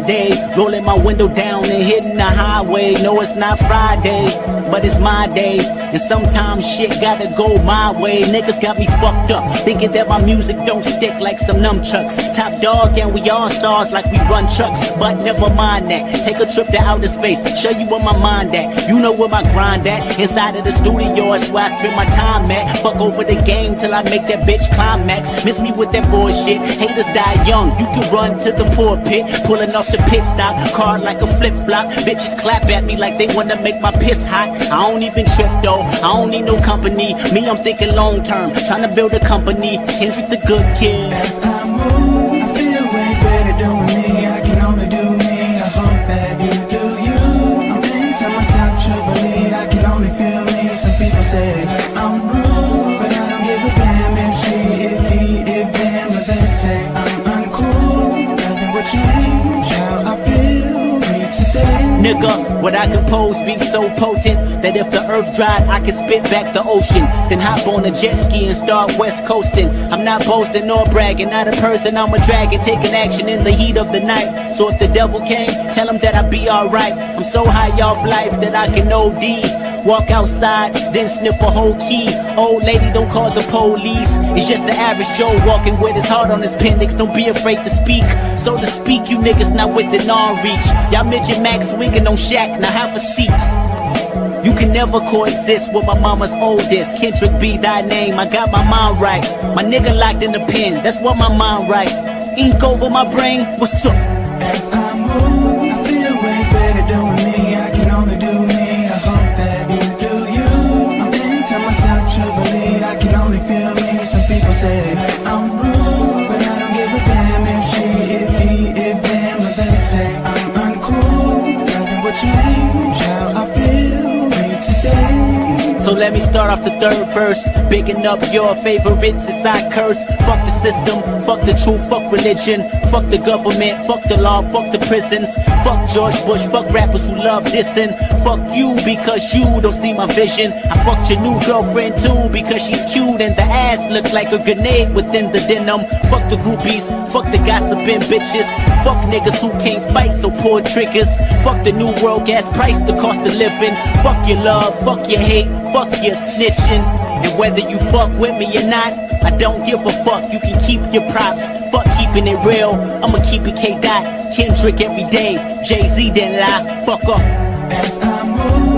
Sade, rolling my window down and hitting the highway. No, it's not Friday, but it's my day. And sometimes shit gotta go my way. Niggas got me fucked up, thinking that my music don't stick like some nunchucks. Top Dawg and we all stars like we run trucks. But never mind that. Take a trip to outer space, show you where my mind at. You know where my grind at. Inside of the studio is where I spend my time at. Fuck over the game till I make that bitch climax. Miss me with that bullshit. Haters die young. You can run to the poor pit, pulling off the pit stop. Car like a flip flop. Bitches clap at me like they wanna make my piss hot. I don't even trip though. I don't need no company. Me, I'm thinking long term, trying to build a company. Kendrick the good kid. As I move, Nigga, what I compose be so potent that if the earth dried, I could spit back the ocean. Then hop on a jet ski and start west coasting. I'm not boasting nor bragging, not a person, I'm a dragon, taking action in the heat of the night. So if the devil came, tell him that I'll be alright. I'm so high off life that I can OD. Walk outside, then sniff a whole key. Old lady, don't call the police. It's just the average Joe walking with his heart on his appendix. Don't be afraid to speak. So to speak, you niggas not within arm reach. Y'all midget Max swinging on Shaq, now have a seat. You can never coexist with my mama's oldest. Kendrick be thy name, I got my mind right. My nigga locked in the pen, that's what my mind right. Ink over my brain, what's up? So let me start off the third verse. Bigging up your favorites as I curse. Fuck the system, fuck the truth, fuck religion. Fuck the government, fuck the law, fuck the prisons. Fuck George Bush, fuck rappers who love dissing. Fuck you because you don't see my vision. I fucked your new girlfriend too because she's cute and the ass looks like a grenade within the denim. Fuck the groupies, fuck the gossiping bitches. Fuck niggas who can't fight, so pull triggers. Fuck the new world gas price, the cost of living. Fuck your love, fuck your hate, fuck your snitching. And whether you fuck with me or not, I don't give a fuck. You can keep your props. Fuck keeping it real. I'ma keep it K dot. Kendrick every day. Jay Z didn't lie. Fuck up. As I move,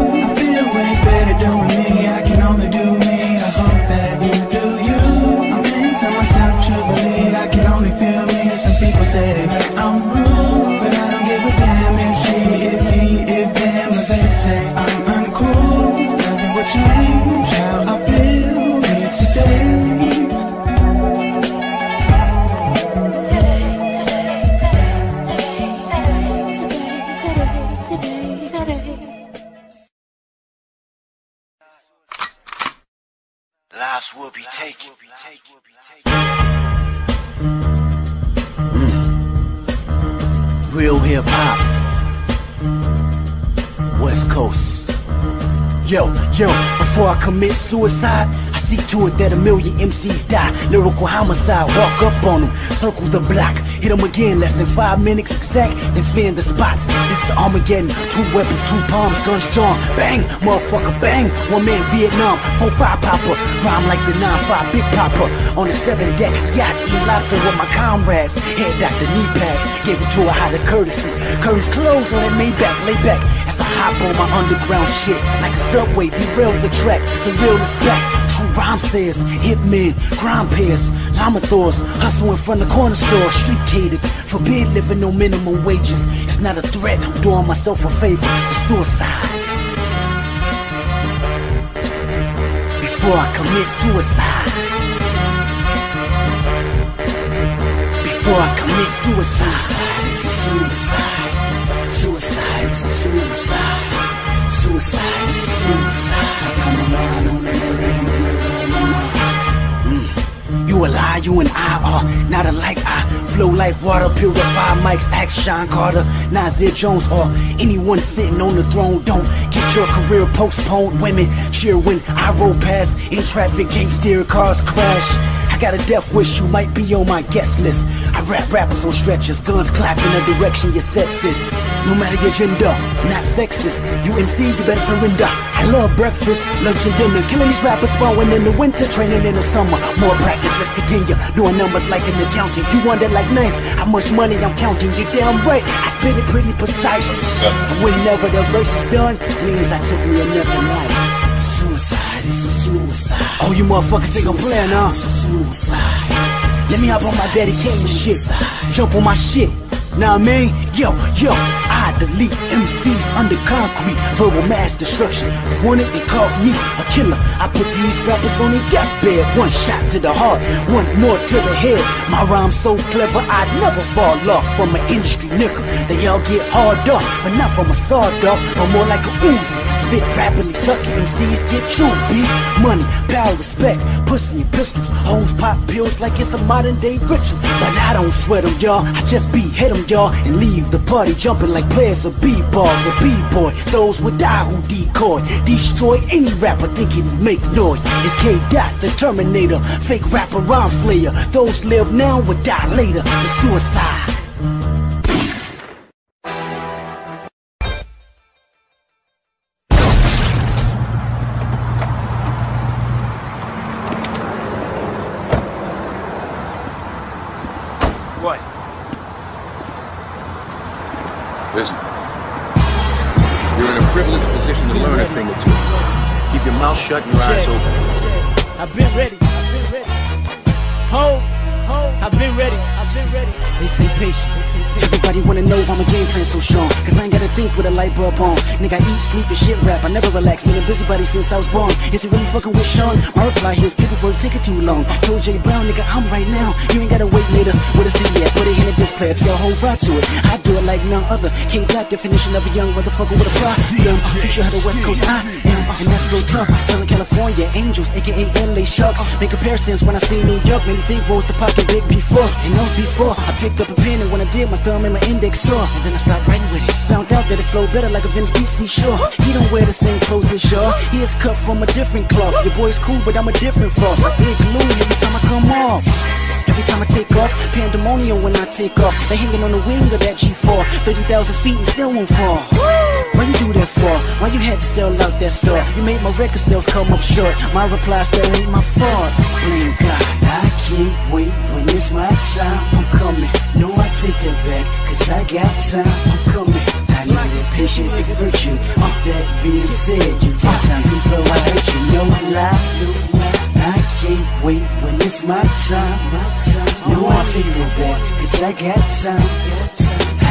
to it that a million MCs die. Lyrical homicide, walk up on them, circle the block, hit them again, less than five minutes exact, then fleeing the spot. This is Armageddon, two weapons, two palms, guns drawn, bang, motherfucker, bang. One man Vietnam, four five popper, rhyme like the nine five big popper. On the seven deck yacht, eat lobster with my comrades. Head doctor knee pads, gave it to a high courtesy. Curtains closed on that Maybach, lay back as I hop on my underground shit like a subway, derail the track. The real is back. True says, hitmen, crime pairs, llama thors, hustle in front of corner store, street catered, forbid living on minimum wages. It's not a threat, I'm doing myself a favor. The suicide. Before I commit suicide. Before I commit suicide. Suicide. Suicide is a suicide. Suicide is a suicide. You and I are uh, not alike. I flow like water, purify mics. Ask Sean Carter, Nasir Jones, or anyone sitting on the throne. Don't get your career postponed. Women cheer when I roll past. In traffic, can't steer, cars crash. I got a death wish, you might be on my guest list. I rap rappers on stretchers, guns clap in the direction you're sexist. No matter your gender, not sexist. You MC, you better surrender. I love breakfast, lunch and dinner. Killing these rappers spawning in the winter, training in the summer. More practice, let's continue. Doing numbers like an accountant. You wonder like knife, how much money I'm counting. You damn right, I spit it pretty precise. And whenever the verse is done, means I took me another life. Suicide is a suicide. Oh, you motherfuckers think I'm playing, huh? Suicide. Let me hop on my dedication shit. Jump on my shit. Now I mean, yo, yo, I delete MCs under concrete, verbal mass destruction. You want it, they call me a killer. I put these rappers on their deathbed. One shot to the heart, one more to the head. My rhyme's so clever, I'd never fall off from an industry nigga. They all get hard off, but not from a sawed off, but more like a Uzi. Spit rapidly, sucking MCs get true beat. Money, power, respect, pussy and pistols. Hoes pop pills like it's a modern day ritual. But I don't sweat them, y'all. I just beat hit them, y'all, and leave the party jumping like players of b-ball. The b-boy, those would die who decoy. Destroy any rapper thinking he make noise. It's K Dot, the Terminator, fake rapper, rhyme slayer. Those live now would die later. The suicide. Light bulb on. Nigga, I eat, sleep, and shit rap. I never relax. Been a busybody since I was born. Is he really fucking with Sean? My reply here is paperwork taking too long. Told Jay Brown, nigga, I'm right now. You ain't gotta wait later. What is it yet? Put it in a display. Tell whole right to it. I do it like none other. K Dot definition of a young motherfucker with a problem. Future of the West Coast, I. And that's real tough. Southern California, Angels, aka LA Sharks. Make comparisons when I see New York. Made me think, what was the pocket big before? And those before, I picked up a pen and when I did, my thumb and my index saw. And then I stopped writing with it. Found out that it flowed better like a Vince Beat sure. He don't wear the same clothes as y'all. He is cut from a different cloth. Your boy's cool, but I'm a different frost. I get glue every time I come off. Every time I take off, pandemonium when I take off. They hanging on the wing of that G4, 30,000 feet and still won't fall. Why you do that for? Why you had to sell out that store? You made my record sales come up short. My reply still ain't my fault. Blame God, I can't wait when it's my time. I'm coming. No, I take that back, cause I got time. I'm coming. I know this patience is virtue. All that being said, you got time before I hurt you. No lie, no lie. I can't wait when it's my time. My time. No, I take it back, cause I got time.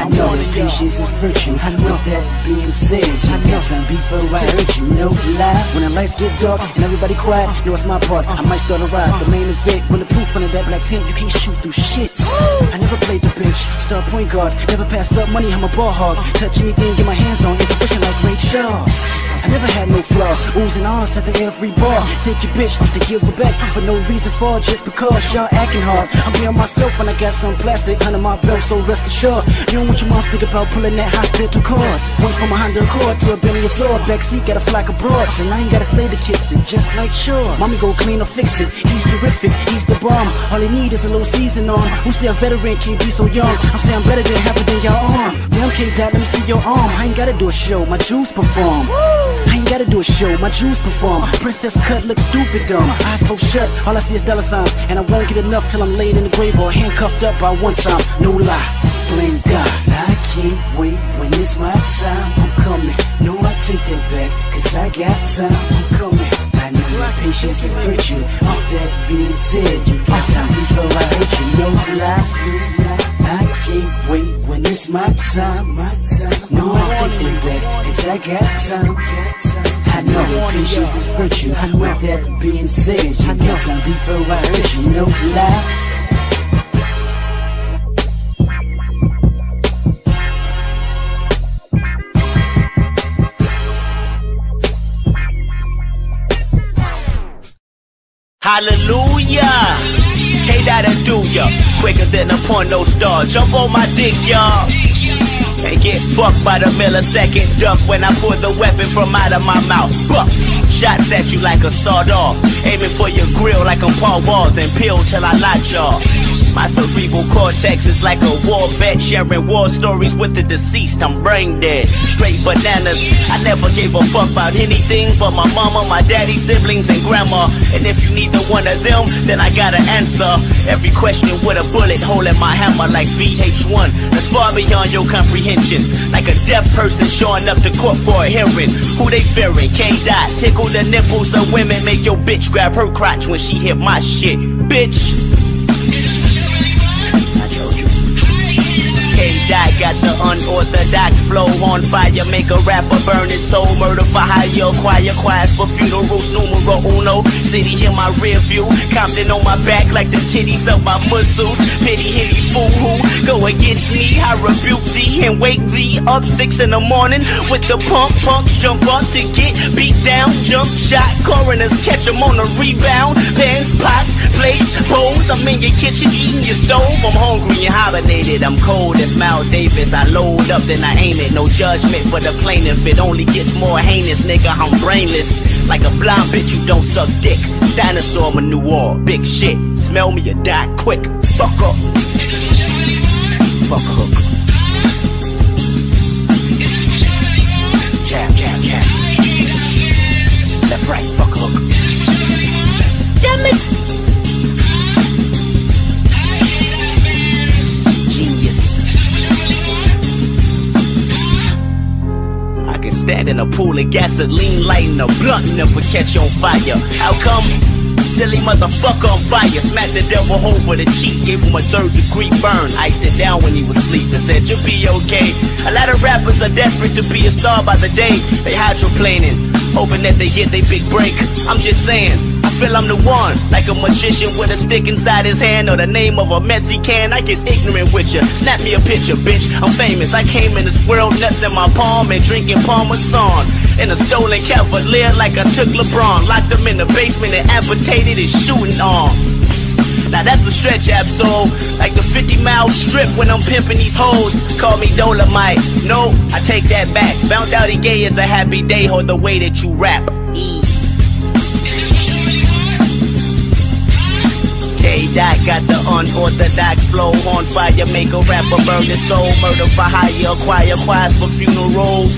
I know that patience is virtue. I know that being said, you got time I hurt you. No lie. When the lights get dark and everybody quiet, know it's my part. I might start a ride. The main event, bulletproof under that black tent. You can't shoot through shit. I never played the bench, star point guard. Never pass up money, I'm a ball hog. Touch anything, get my hands on. Intuition like Ray Charles. I never had no flaws, oohs and ahs at the every bar. Take your bitch to give her back for no reason for just because y'all acting hard. I'm being myself when I got some plastic under my belt, so rest assured. You don't want your mom think about pulling that hospital card. Went from a Honda Accord to a Bentley Sword. Backseat got a flock of broads, and I ain't gotta say the kissing, just like sure. Mommy go clean or fix it. He's terrific, he's the bomb. All he need is a little season on. Who say a veteran can't be so young? I'm saying I'm better than half of than your arm. Damn K Dot, let me see your arm. I ain't gotta do a show, my juice perform. I ain't gotta do a show, my juice perform. Princess cut looks stupid dumb. Eyes closed shut, all I see is dollar signs. And I won't get enough till I'm laid in the grave or handcuffed up by one time. No lie, blame God. I can't wait when it's my time. I'm coming. No, I take that back, cause I got time. I'm coming. I know that patience is virtue. All that being said, you got time before I hurt you. No lie. I can't wait when it's my time. My time. No, I take that back, cause I got time. I know patience is virtue. Know that being said, you got time before I hurt you. No lie. Hallelujah. K dot and do ya. Quicker than a porno star. Jump on my dick, y'all. And get fucked by the millisecond duck when I pull the weapon from out of my mouth. Buck. Shots at you like a sawed off. Aiming for your grill like I'm Paul Wall, then peel till I light y'all. My cerebral cortex is like a war vet, sharing war stories with the deceased. I'm brain dead, straight bananas. I never gave a fuck about anything but my mama, my daddy, siblings, and grandma. And if you need the one of them, then I got an answer. Every question with a bullet hole in my hammer like VH1. That's far beyond your comprehension. Like a deaf person showing up to court for a hearing. Who they fearing? Can't die. Tickle the nipples of women. Make your bitch grab her crotch when she hit my shit. Bitch. K-Dot got the unorthodox flow on fire. Make a rapper burn his soul. Murder for hire. Acquire choirs for funerals. Numero uno. City in my rear view. Compton on my back like the titties of my muscles. Pity hitty fool who go against me. I rebuke thee and wake thee up six in the morning with the pump. Punks jump up to get beat down. Jump shot. Coroners catch 'em on a rebound. Pans, pots, plates, bowls. I'm in your kitchen eating your stove. I'm hungry and hibernated. I'm cold as Mal Davis. I load up, then I aim it. No judgment for the plaintiff. It only gets more heinous, nigga. I'm brainless. Like a blind bitch, you don't suck dick. Dinosaur manure, big shit. Smell me or die quick. Fuck up. Fuck a hook. Jab, jab, jab. Left, right, fuck stand in a pool of gasoline, lighting a blunt, never catch on fire. How come? Silly motherfucker on fire. Smacked the devil over the cheek, gave him a third degree burn. Iced it down when he was sleeping, said you'll be okay. A lot of rappers are desperate to be a star by the day. They hydroplaning, hoping that they get their big break. I'm just saying, feel I'm the one, like a magician with a stick inside his hand or the name of a messy can. I get ignorant with ya. Snap me a picture, bitch. I'm famous. I came in this world nuts in my palm and drinking Parmesan. In a stolen Cavalier like I took LeBron. Locked him in the basement and amputated his shooting arm. Now that's a stretch absol, like the 50 mile strip when I'm pimping these hoes. Call me Dolomite. No, I take that back. Found out he gay is a happy day or the way that you rap. K-Dot got the unorthodox flow on fire. Make a rapper burn his soul. Murder for hire. Acquire choirs for funerals.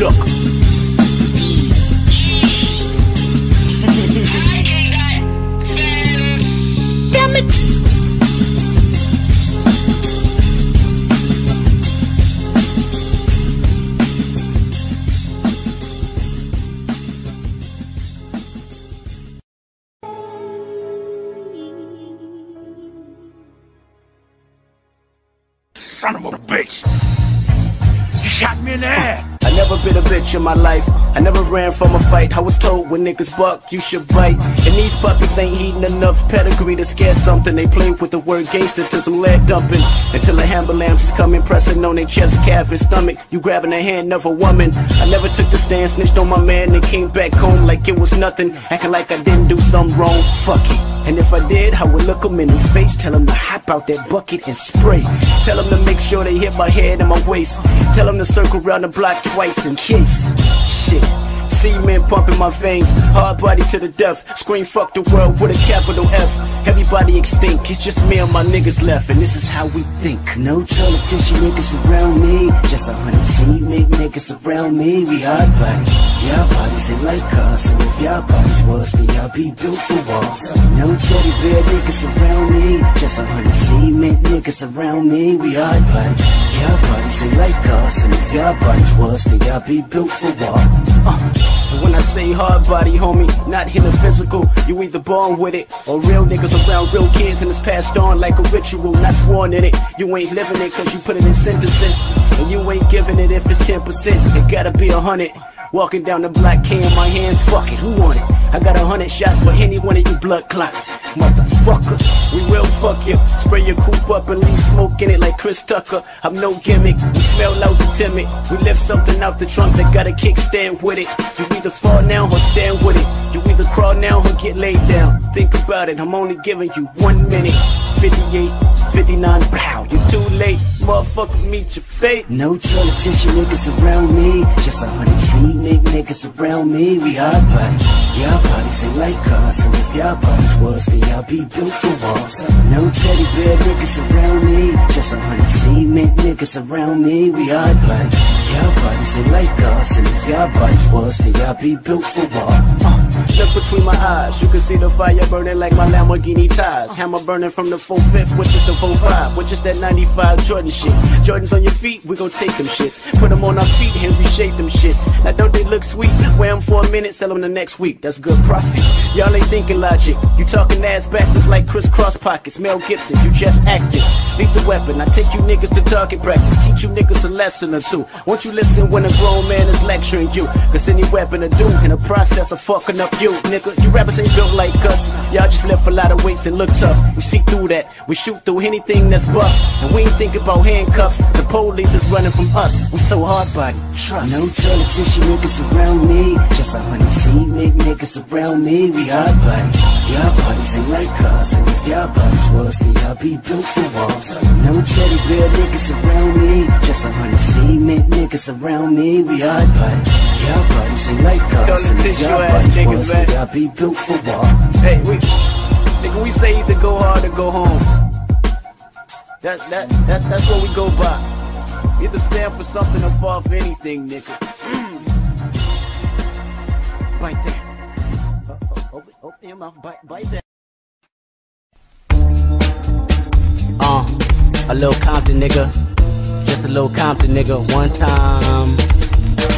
Look. Damn it! In my life. I never ran from a fight. I was told when niggas buck, you should bite. And these puppies ain't eating enough pedigree to scare something. They play with the word gangster to some lead dumping. Until the ambulance is coming, pressing on their chest, calf, and stomach. You grabbing the hand of a woman. I never took the stand, snitched on my man, and came back home like it was nothing. Acting like I didn't do something wrong. Fuck it. And if I did, I would look 'em in the face, tell 'em to hop out that bucket and spray. Tell 'em to make sure they hit my head and my waist. Tell 'em to circle around the block twice in case. Shit. Cement pumping my veins, hard body to the death. Scream fuck the world with a capital F. Everybody extinct, it's just me and my niggas left, and this is how we think. No politician niggas around me, just a hundred cement niggas around me. We hard body, y'all bodies ain't like us, and if y'all bodies was, then y'all be built for walls. No teddy bear niggas around me, just a hundred cement niggas around me. We hard body, y'all bodies ain't like us, and if y'all bodies was, then y'all be built for walls. Uh. But when I say hard body, homie, not hitting physical, you either born with it or real niggas around real kids and it's passed on like a ritual, not sworn in it. You ain't living it cause you put it in sentences, and you ain't giving it if it's 10%. It gotta be a hundred. Walking down the block, can my hands, fuck it, who want it? I got a hundred shots for any one of you blood clots, motherfucker. We will fuck you, spray your coupe up and leave smoke in it like Chris Tucker. I'm no gimmick, we smell loud and timid. We lift something out the trunk that got a kickstand with it. You either fall now or stand with it. You either crawl now or get laid down. Think about it, I'm only giving you one minute. 58, 59, blow, you're too late. Motherfucker, meet your fate. No politician niggas around me, just a hundred make niggas around me, we hard body. Y'all bodies ain't like us, and if y'all bodies was, then y'all be built for walls. No teddy bear niggas around me, just a hundred cement niggas around me, we hard body. Y'all bodies ain't like us, and if y'all bodies was, then y'all be built for walls. Look between my eyes, you can see the fire burning like my Lamborghini tires. Hammer burning from the 4-5, which is the 4-5, which is that 95 Jordan shit. Jordans on your feet, we gon' take them shits. Put them on our feet and reshape them shits. Now don't they look sweet? Wear them for a minute, sell them the next week. That's good profit. Y'all ain't thinking logic. You talking ass backwards like crisscross pockets. Mel Gibson, you just acting. Leave the weapon. I take you niggas to target practice. Teach you niggas a lesson or two. Won't you listen when a grown man is lecturing you? Cause any weapon to do in the process of fucking up you, nigga. You rappers ain't built like us. Y'all just left a lot of weights and look tough. We see through that. We shoot through anything that's buff. And we ain't think about handcuffs. The police is running from us. We so hard body. Trust. No politician niggas around me. Just a hundred cement niggas around me. We hard body. Y'all bodies ain't like us. And if y'all bodies was, then y'all be built for walls. No teddy bear niggas around me. Just a hundred cement niggas around me. We hard body. Y'all bodies ain't like us. Don't And if y'all bodies was, man. then y'all be built for walls. Hey, we, nigga, we say either go hard or go home. That, that, that, that's what we go by. You Either stand for something or fall for anything, nigga. Mm. Bite that. Uh, uh, open, open your mouth, bite, bite that. Uh, a little Compton nigga. Just a little Compton nigga. One time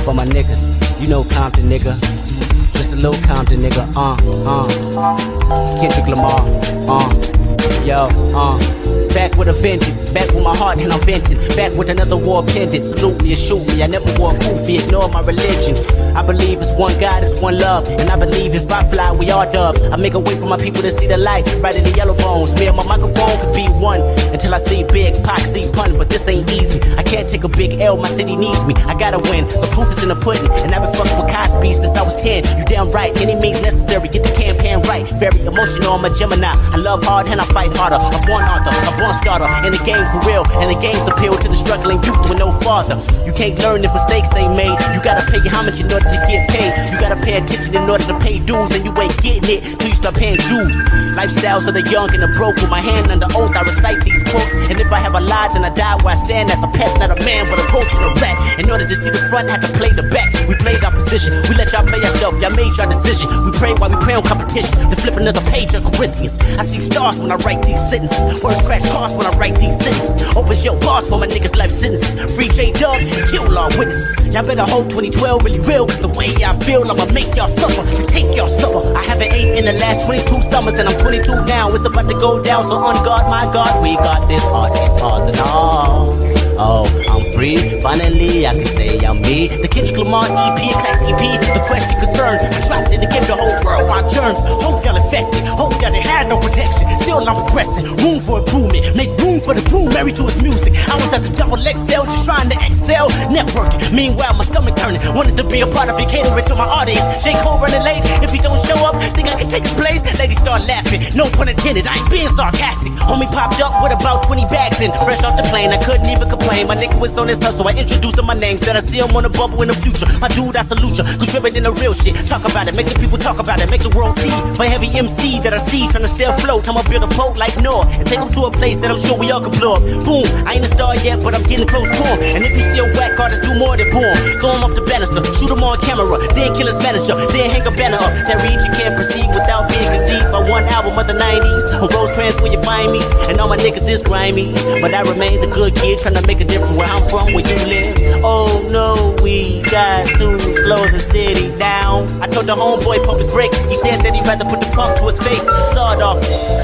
for my niggas. You know Compton nigga. Just a little Compton nigga. Uh, uh. Kendrick Lamar. Uh, yo, uh. Back with a vengeance, back with my heart and I'm venting. Back with another war pendant. Salute me or shoot me. I never wore a kufi, ignore my religion. I believe it's one God, it's one love. And I believe if I fly, we all doves. I make a way for my people to see the light, right in the yellow bones. Me and my microphone could be one until I see big, see pun, but this ain't easy. I can't take a big L, my city needs me. I gotta win. The proof is in the pudding, and I've been fucking with Cosby since I was 10. You damn right, any means necessary, get the campaign right. Very emotional, I'm a Gemini. I love hard and I fight harder. I'm born author, a born starter. In the game for real, and the game's appeal to the struggling youth with no father. You can't learn if mistakes ain't made. You gotta pay homage in order to get paid. You gotta pay attention in order to pay dues, and you ain't getting it till you start paying dues. Lifestyles of the young and the broke. With my hand under oath, I recite these quotes. And if I have a lie, then I die where I stand. As a pest, not a man, but a roach and a rat. In order to see the front, I had to play the back. We played our position. We let y'all play ourselves. Y'all made your decision. We pray while we pray on competition. To flip another page of Corinthians. I see stars when I write these sentences. Words crash when I write these sentences. Open your bars for my niggas' life sentences. Free J Dub kill all witnesses. Y'all better hold 2012 really real. Cause the way I feel, I'ma make y'all suffer. Take y'all supper. I haven't ate in the last 22 summers, and I'm 22 now. It's about to go down, so on guard, my God, we got this art, ours and all. Oh, I'm free. Finally, I can say I'm me. The Kendrick Lamar EP, class EP. The question concern. I dropped it to give the whole world my germs. Hope y'all infected. Hope y'all didn't no protection. Still, I'm progressing. Room for improvement. Make room for the groom married to his music. I was at the double XL just trying to excel. Networking. Meanwhile, my stomach turning. Wanted to be a part of it, catering to my audience. J. Cole running late. If he don't show up, think I can take his place? Ladies start laughing. No pun intended. I ain't being sarcastic. Homie popped up with about 20 bags in. Fresh off the plane. I couldn't even complain. My nigga was on his hustle. I introduced him my name. Said I see him on the bubble in the future. My dude, I salute you. Contributing the real shit. Talk about it. Make the people talk about it. Make the world see. My heavy MC that I see trying to stay afloat. I'ma build a boat like Noah and take him to a place that I'm sure we all can blow up. Boom. I ain't a star yet, but I'm getting close to him. And if you see a whack artist do more than boom, throw him off the banister, shoot him on camera, then kill his manager, then hang a banner up. That reads you can't proceed without being conceived by one album of the 90s. On Rosecrans where you find me, and all my niggas is grimy. But I remain the good kid trying to make a difference where I'm from, where you live. Oh no, we got to slow the city down. I told the homeboy pump his brakes. He said that he'd rather put the pump to his face. Sawed off,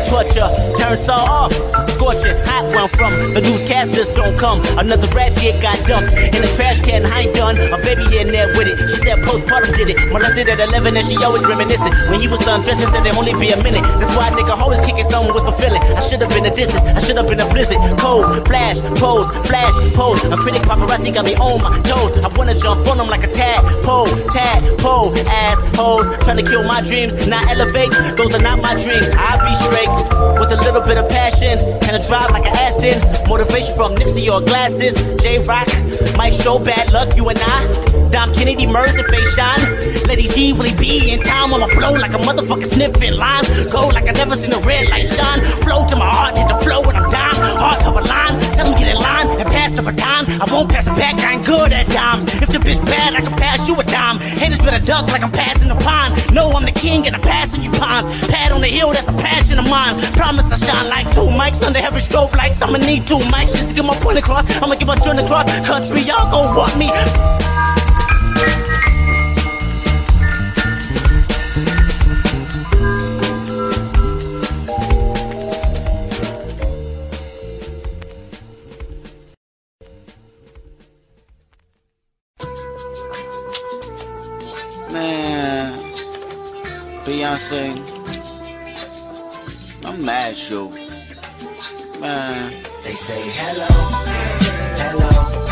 torture, turn saw off. Scorching, hot where I'm from. The newscasters don't come. Another rat jig got dumped in the trash can. I ain't done. A baby and there with it. She said postpartum did it. Molested at 11 and she always reminiscing. When he was undressing, said it only be a minute. That's why a nigga always kicking someone with some feeling. I should have been a distance. I should have been a blizzard. Cold, flash, pose, flash, pose. A critic paparazzi got me on my toes. I wanna jump on them like a tadpole, tadpole, assholes. Trying to kill my dreams, not elevate. Those are not my dreams. I be straight with a little bit of passion and a drive like an Aston. Motivation from Nipsey or glasses. Jay Rock, Mike Show, bad luck, you and I. Dom Kennedy, Murs, and face shine. Lady G, will he be in time? I'ma blow like a motherfucker sniffing lines. Go like I never seen a red light shine. Flow to my heart, hit the flow when I'm down. Heart get in line pass the baton. I won't pass it back, I ain't good at dimes. If the bitch bad, I can pass you a dime. Haters better duck like I'm passing the pond. No, I'm the king and I'm passing you pawns. Pad on the hill, that's a passion of mine. Promise I shine like two mics under heavy strobe lights. I'ma need two mics just to get my point across. I'ma get my joint across. Country, y'all gon' want me. Beyonce, I'm mad, you. Man. They say hello, hello.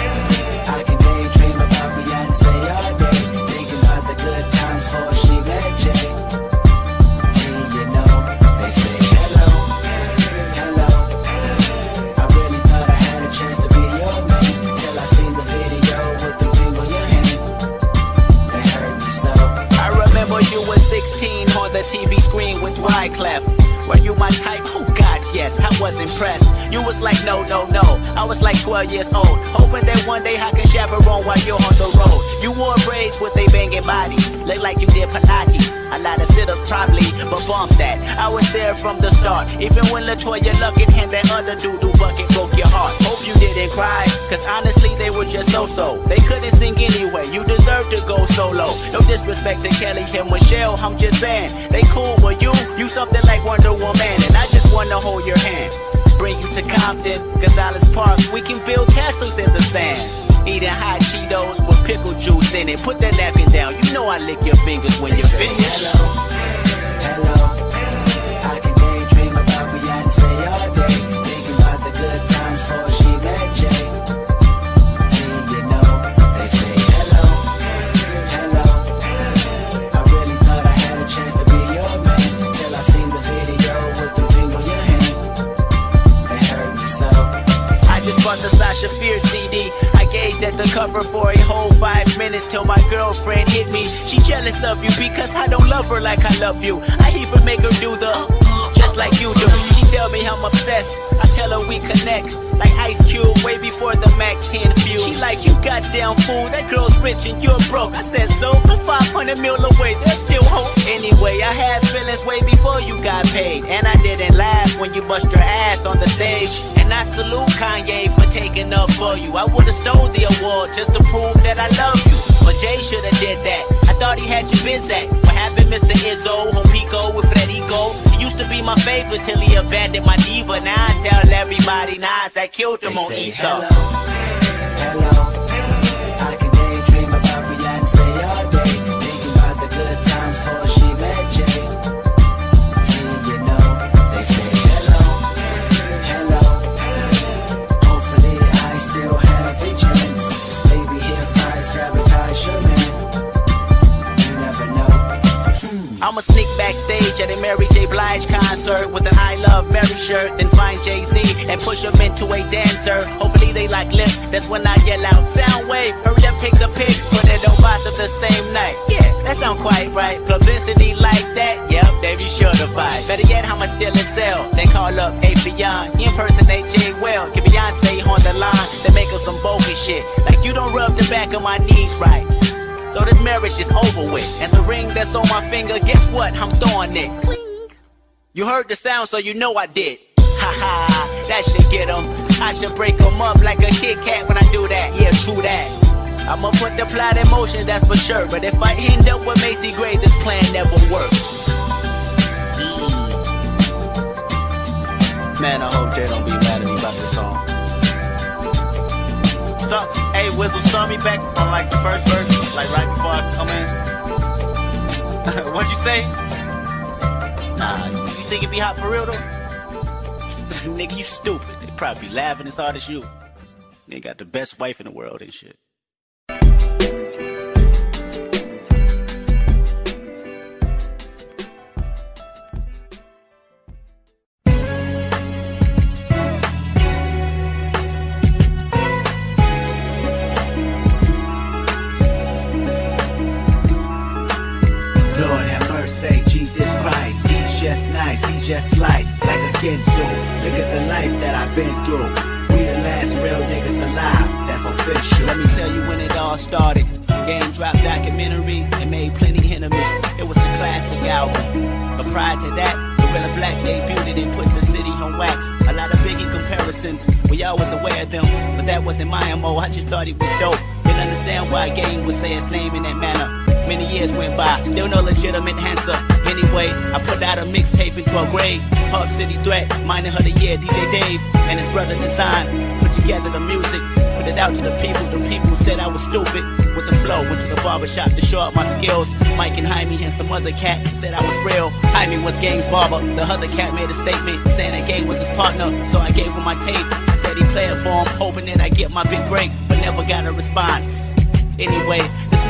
TV screen with Wyclef. Were you my type? Oh God, yes, I was impressed. You was like, no, no, no. I was like 12 years old, hoping that one day I can chaperone while you're on the road. You wore braids with a banging body, look like you did Pilates. A lot of sit-ups probably, but bump that. I was there from the start, even when LeToya Luckett and that other dude who bucket broke your heart. Hope you didn't cry, cause honestly they were just so-so. They couldn't sing anyway, you deserve to go solo. No disrespect to Kelly and Michelle, I'm just saying. They cool, but you, you something like Wonder Woman, and I just wanna hold your hand. Bring you to Compton, Gonzalez Park, we can build castles in the sand. Eating hot Cheetos with pickle juice in it. Put that napkin down, you know I lick your fingers when you're finished. Hello, hello. Of you because I don't love her like I love you. I even make her do the just like you do. She tell me I'm obsessed. I tell her we connect like Ice Cube way before the Mac 10 feud. She like you goddamn fool. That girl's rich and you're broke. I said so. I'm 500 mil away. There's still hope. Anyway, I had feelings way before you got paid, and I didn't laugh when you bust your ass on the stage. And I salute Kanye for taking up for you. I would've stole the award just to prove that I love you. But Jay should've did that. I thought he had you biz at. What happened, Mr. Izzo? Home Pico with Fred Ego. He used to be my favorite till he abandoned my diva. Now I tell everybody Nas I killed him They on Ether. hello, hello. I'ma sneak backstage at a Mary J. Blige concert with an I Love Mary shirt, then find Jay Z and push him into a dancer. Hopefully they like lift, that's when I yell out, Sounwave, hurry up, take the pic, put it on box of the same night. Yeah, that sound quite right. Publicity like that, yep, they be certified. Better yet, how much still it sell? They call up Afion, he impersonate Jay Well, get Beyonce on the line, they make up some bogus shit. Like you don't rub the back of my knees right. So this marriage is over with. And the ring that's on my finger, guess what? I'm throwing it. You heard the sound, so you know I did. Ha ha, that should get 'em. I should break 'em up like a Kit Kat when I do that. Yeah, true that. I'ma put the plot in motion, that's for sure. But if I end up with Macy Gray, this plan never works. Man, I hope Jay don't be mad Stop. Hey, Whistle, saw me back on like the first verse, like right before I come in. What'd you say? Nah, you think it'd be hot for real though? Nigga, you stupid. They probably be laughing as hard as you. They got the best wife in the world and shit. City Threat, minding her the year, DJ Dave and his brother Design put together the music, put it out to the people. The people said I was stupid with the flow. Went to the barbershop to show up my skills. Mike and Jaime and some other cat said I was real. Jaime was Gang's barber. The other cat made a statement saying that Gang was his partner. So I gave him my tape. Said he played for him, hoping that I get my big break, but never got a response. Anyway,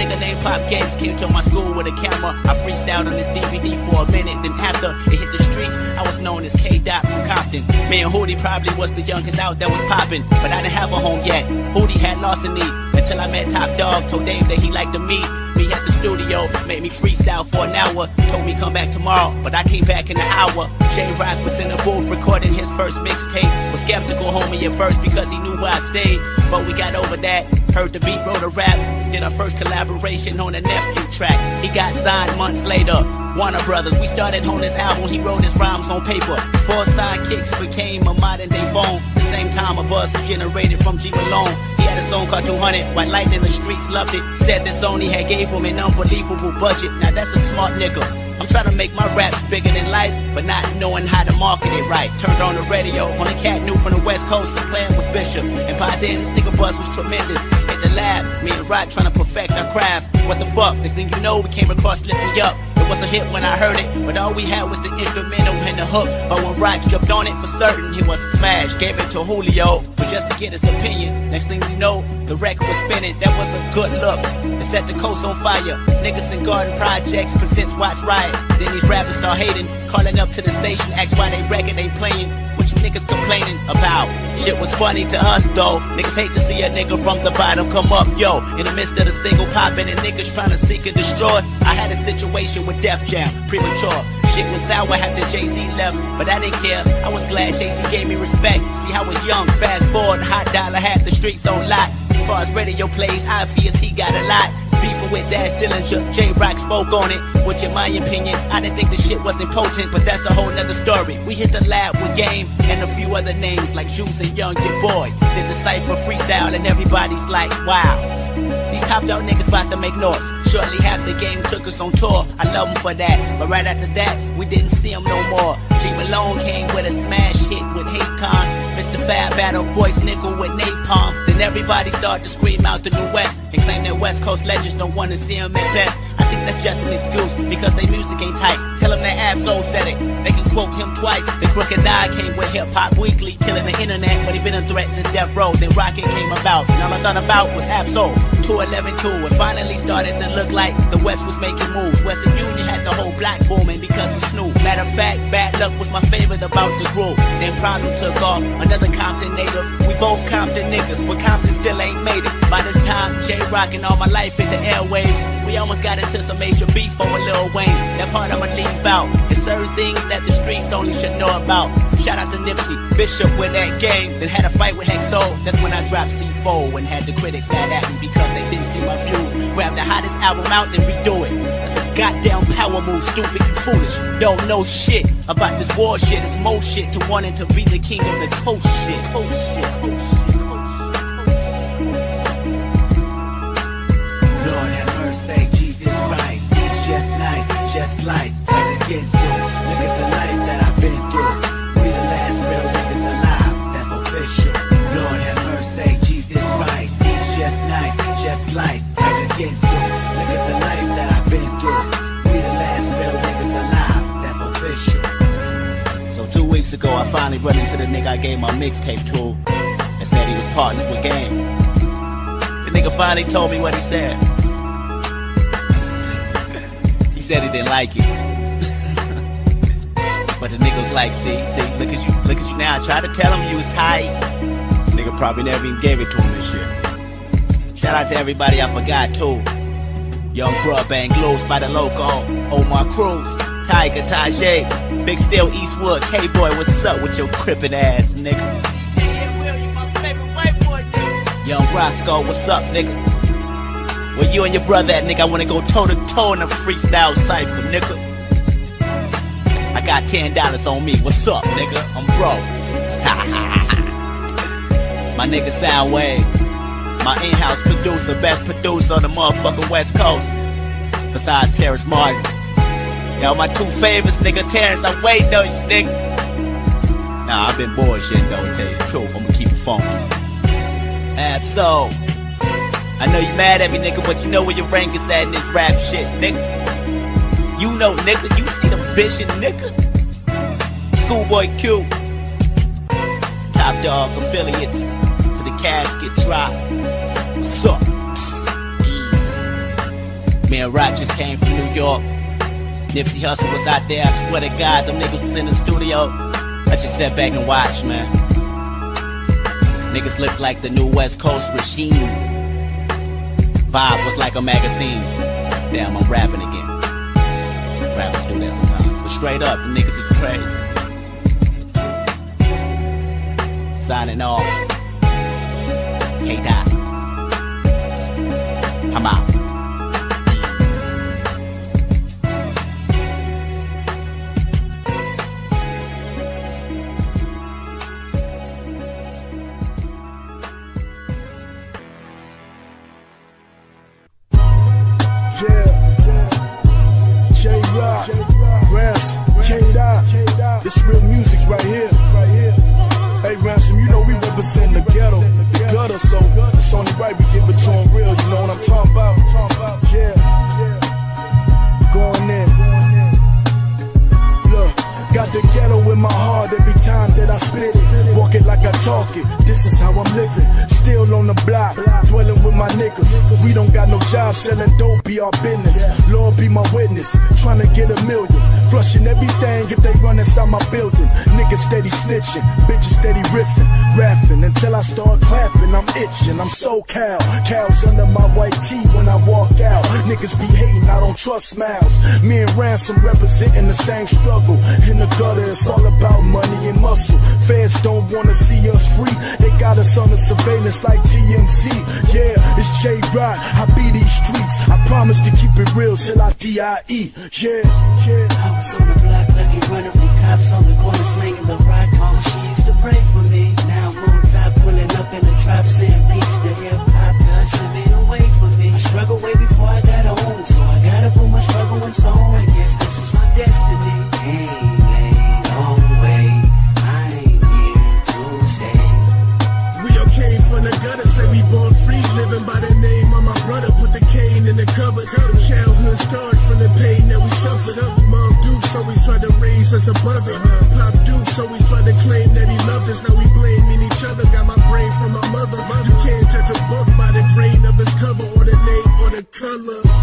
nigga named Pop Games came to my school with a camera. I freestyled on this DVD for a minute. Then after it hit the streets, I was known as K Dot from Compton. Me and Hootie probably was the youngest out that was popping, but I didn't have a home yet. Hootie had lost a knee until I met Top Dawg. Told Dave that he liked to meet me at the studio. Made me freestyle for an hour. Told me come back tomorrow, but I came back in an hour. Jay Rock was in the booth recording his first mixtape. Was skeptical, homie, at first because he knew where I stayed. But we got over that. Heard the beat, wrote a rap. Did our first collaboration on a nephew track. He got signed months later. Warner Brothers, we started on this album. He wrote his rhymes on paper. Four sidekicks became a modern day phone. The same time a buzz was generated from G Malone. He had a song called 200. White Light in the streets loved it. Said this Sony had gave him an unbelievable budget. Now that's a smart nigga. I'm trying to make my raps bigger than life, but not knowing how to market it right. Turned on the radio, when a cat new from the West Coast the plan was Bishop. And by then, this nigga buzz was tremendous. The lab, me and Rock trying to perfect our craft. What the fuck? Next thing you know, we came across Lift Me Up. It was a hit when I heard it, but all we had was the instrumental and the hook. But when Rock jumped on it for certain, it was a smash. Gave it to Julio, but just to get his opinion. Next thing you know, the record was spinning. That was a good look. It set the coast on fire. Niggas in Garden Projects presents Watts Riot. Then these rappers start hating, calling up to the station, ask why they record they playing. What you niggas complaining about? Shit was funny to us though. Niggas hate to see a nigga from the bottom come up, yo. In the midst of the single popping and niggas trying to seek and destroy. I had a situation with Def Jam, premature. Shit was sour after Jay-Z left, but I didn't care. I was glad Jay-Z gave me respect. See, I was young, fast forward, hot dollar had the streets on lock. Far as radio plays, obvious he got a lot. Beefing with Daz Dillinger, Jay Rock spoke on it. Which, in my opinion, I didn't think the shit was important, but that's a whole nother story. We hit the lab with Game and a few other names like Juice and Young Your Boy. Did the cypher freestyle, and everybody's like, wow. These Top Dawg niggas about to make noise. Shortly half the game took us on tour. I love them for that. But right after that, we didn't see them no more. G Malone came with a smash hit with Hate Con. Mr. Fab battle voice nickel with Napalm. Then everybody start to scream out the New West and claim that West Coast legends don't want to see them at best. I think that's just an excuse because they music ain't tight. Tell them that Ab-Soul said it. They can quote him twice. The Crooked I came with Hip Hop Weekly, killing the internet, but he been a threat since Death Row. Then Rocket came about, and all I thought about was Ab-Soul. 211 2, it finally started to look like the West was making moves. Western Union had the whole block booming because of Snoop. Matter of fact, Bad Luck was my favorite about the group. Then Problem took off, another Compton native. We both Compton niggas, but Compton still ain't made it. By this time, J rockin' all my life in the airwaves. We almost got into some major beef over Lil Wayne. That part I'ma leave out. It's certain things that the streets only should know about. Shout out to Nipsey, Bishop with that game. Then had a fight with Hexo. That's when I dropped C4 and had the critics mad at me because they didn't see my views. Grab the hottest album out, then redo it. Goddamn power move, stupid, you foolish. Don't know shit about this war shit. It's more shit to wanting to be the king of the coast shit. Coast shit, coast shit, ago, I finally run into the nigga I gave my mixtape to and said he was partners with Game. The nigga finally told me what he said. he said he didn't like it. but the nigga was like, see, see, look at you, look at you now. I tried to tell him you was tight. Nigga probably never even gave it to him this year. Shout out to everybody I forgot too. Young bruh bang loose by the local. Omar Cruz, Tiger, Tajay, Big Steel, Eastwood, K-Boy, what's up with your crippin' ass, nigga? Young Roscoe, what's up, nigga? Where you and your brother at, nigga? I wanna go toe to toe in a freestyle cypher, nigga. I got ten dollars on me. What's up, nigga? I'm broke. My nigga Sounwave, my in-house producer, best producer on the motherfucking West Coast. Besides Terrace Martin. Yo, my two favorites, nigga. Terrace, I'm waiting on you, nigga. Nah, I've been bullshitting to tell you the truth. I'ma keep it funky. Ab-Soul. I know you mad at me, nigga, but you know where your rank is at in this rap shit, nigga. You know, nigga, you see the vision, nigga. Schoolboy Q. Top Dawg affiliates for the casket drop. What's up? Rock just came from New York. Nipsey Hussle was out there. I swear to God, them niggas was in the studio. I just sat back and watched, man. Niggas looked like the new West Coast regime. Vibe was like a magazine. Damn, I'm rapping again. Rappers do that sometimes. But straight up, niggas is crazy. Signing off. K Dot. I'm out. Niggas. We don't got no job selling dope, be our business. Lord be my witness, trying to get a million. Flushing everything if they run inside my building. Niggas steady snitching, bitches steady riffing, rapping until I start clapping. I'm itching, I'm so cow. Cows under my white tee when I walk out. Niggas be hating, I don't trust smiles. Me and Ransom representing the same struggle. In the gutter, it's all about money and muscle. Feds don't wanna see us free. They got us under surveillance like TMZ. Yeah, it's Jay Rock. I be these streets. I promise to keep it real till I D.I.E. Yeah, yeah. Was on the block looking running from cops on the corner slinging the rock. Mama, she used to pray for me. Now I'm on top pulling up in the trap saying peace to hip hop. God sent it away for me. I struggled way before I got home, so I gotta put my struggle in song. I guess this was my destiny. A long way. I ain't here to stay. We came from the gutter, say we born free, living by the name of my brother. Put the cane in the cupboard. Childhood scars from the pain that we suffered. Mom Always tried to raise us above it. Pop Dukes always tried to claim that he loved us. Now we blaming each other. Got my brain from my mother. You can't judge a book by the grain of its cover or the name or the colors.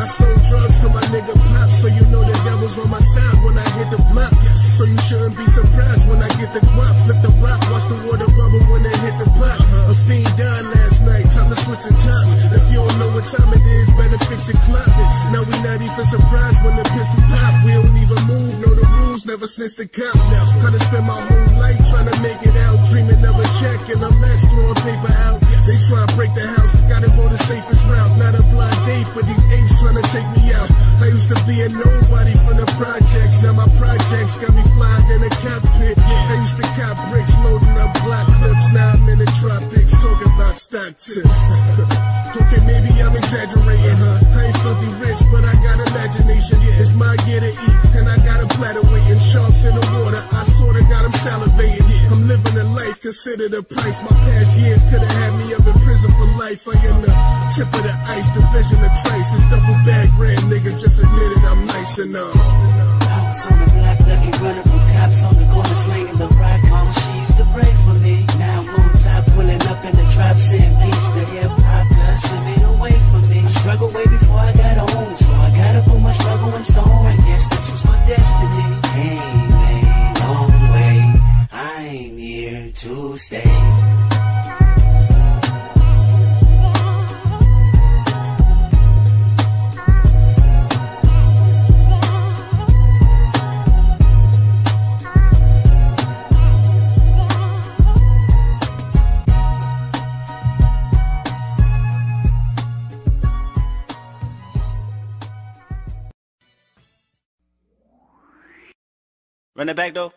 I sold drugs to my nigga Pop, so you know the devil's on my side when I hit the block. So you shouldn't be surprised when I get the guap. Flip the rock, watch the water bubble when it hit the block. A fiend died last night, time to switch the tops. If you don't know what time it is, better fix your clock. Now we not even surprised when the pistol pop. We don't even move, know the rules, never snitch the cops. Had to spend my whole life trying to make it out, dreaming of a check and a last throwing paper out. They try to break the house, gotta go the safest route. Not a blind date, but these apes trying to take me out. I used to be a nobody from the projects, now my projects got me flying in a cockpit. I used to cop bricks, loading up block clips. Now I'm in the tropics, talking about stock tips. okay, maybe I'm exaggerating. Huh? I ain't filthy rich, but I got imagination. Yeah. It's my year to eat, and I got a platter waiting. Sharks in the water, I sorta got them salivating. I'm living a life, consider the price. My past years could have had me up in prison for life. I am the tip of the ice, the vision of trace. It's duffel bag red, nigga. Just admit it, I'm nice enough. I was on the block looking running from cops on the corner slinging the rock. Mama, she used to pray for me. Now I'm on top pulling up in the trap saying peace to hip That back though.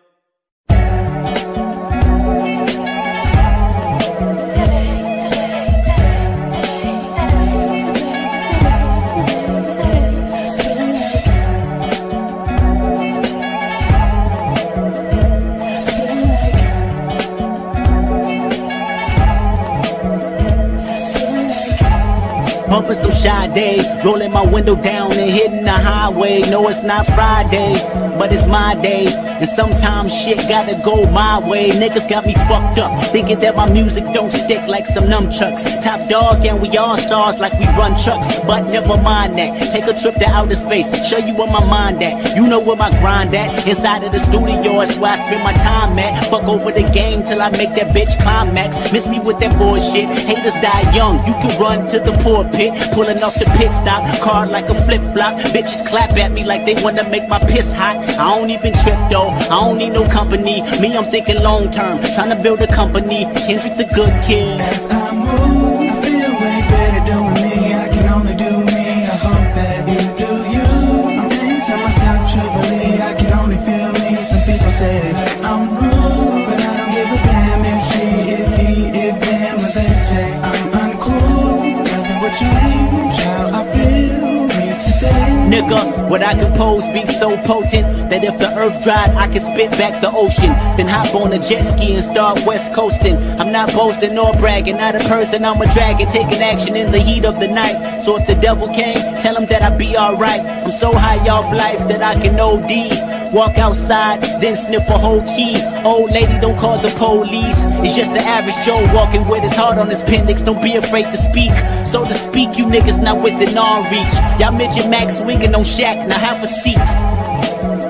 Bumping some Sade, rolling my window down and hitting the highway. No, it's not Friday, but it's my day. And sometimes shit gotta go my way. Niggas got me fucked up, thinking that my music don't stick like some nunchucks. Top Dawg, and we all stars like we run trucks. But never mind that. Take a trip to outer space, show you where my mind at. You know where my grind at. Inside of the studio, that's where I spend my time at. Fuck over the game till I make that bitch climax. Miss me with that bullshit. Haters die young, you can run to the poor pit. Pulling off the pit stop, car like a flip flop. Bitches clap at me like they wanna make my piss hot. I don't even trip though, I don't need no company. Me, I'm thinking long term, trying to build a company. Kendrick the good kid. As I move, I feel way better doing me. I can only do me. I hope that you do you. I'm dancing myself truthfully. I can only feel me. Some people say Nigga, what I compose be so potent that if the earth dried, I can spit back the ocean. Then hop on a jet ski and start west coasting. I'm not boasting nor bragging, not a person, I'm a dragon, taking action in the heat of the night. So if the devil came, tell him that I be alright. I'm so high off life that I can OD. Walk outside, then sniff a whole key. Old lady, don't call the police. It's just the average Joe walking with his heart on his appendix. Don't be afraid to speak. So to speak, you niggas not within arm reach. Y'all midget max swinging on Shaq, now have a seat.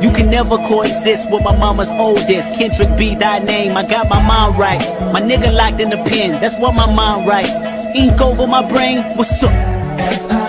You can never coexist with my mama's oldest. Kendrick be thy name, I got my mind right. My nigga locked in the pen, that's what my mind right. Ink over my brain, what's up?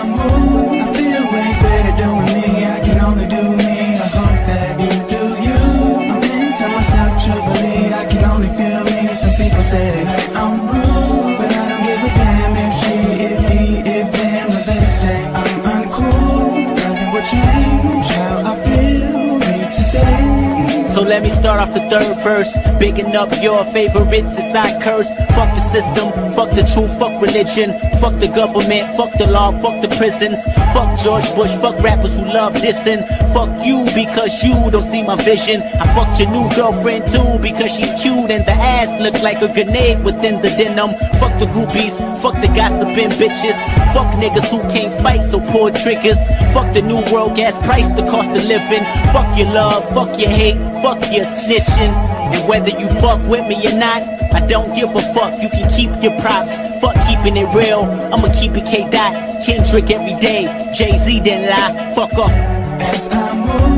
Let me start off the third verse. Bigging up your favorites as I curse. Fuck the system, fuck the truth, fuck religion. Fuck the government, fuck the law, fuck the prisons. Fuck George Bush, fuck rappers who love dissing. Fuck you because you don't see my vision. I fucked your new girlfriend too because she's cute and the ass look like a grenade within the denim. Fuck the groupies, fuck the gossiping bitches. Fuck niggas who can't fight, so poor triggers. Fuck the new world gas price, the cost of living. Fuck your love, fuck your hate, fuck your snitching. And whether you fuck with me or not, I don't give a fuck. You can keep your props. Fuck keeping it real. I'ma keep it K dot. Kendrick every day. Jay Z didn't lie. Fuck up. As I move,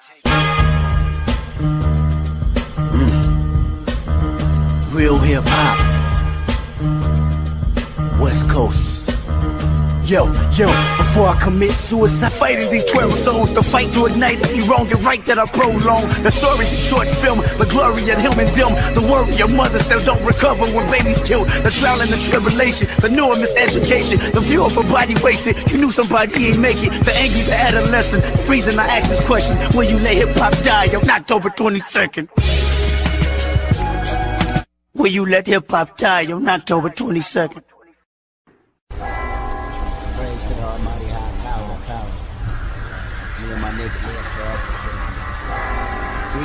taken. Mm. Real hip hop. West Coast. Yo, yo, before I commit suicide. Fighting these 12 souls to fight to ignite the wrong and right that I prolong. The story's a short film, the glory of him and them. The worry of mothers that don't recover when babies killed. The trial and the tribulation, the new miseducation. The view of a body wasted, you knew somebody ain't make it. The angry, the adolescent. The reason I ask this question, will you let hip hop die on October 22nd? Will you let hip hop die on October 22nd?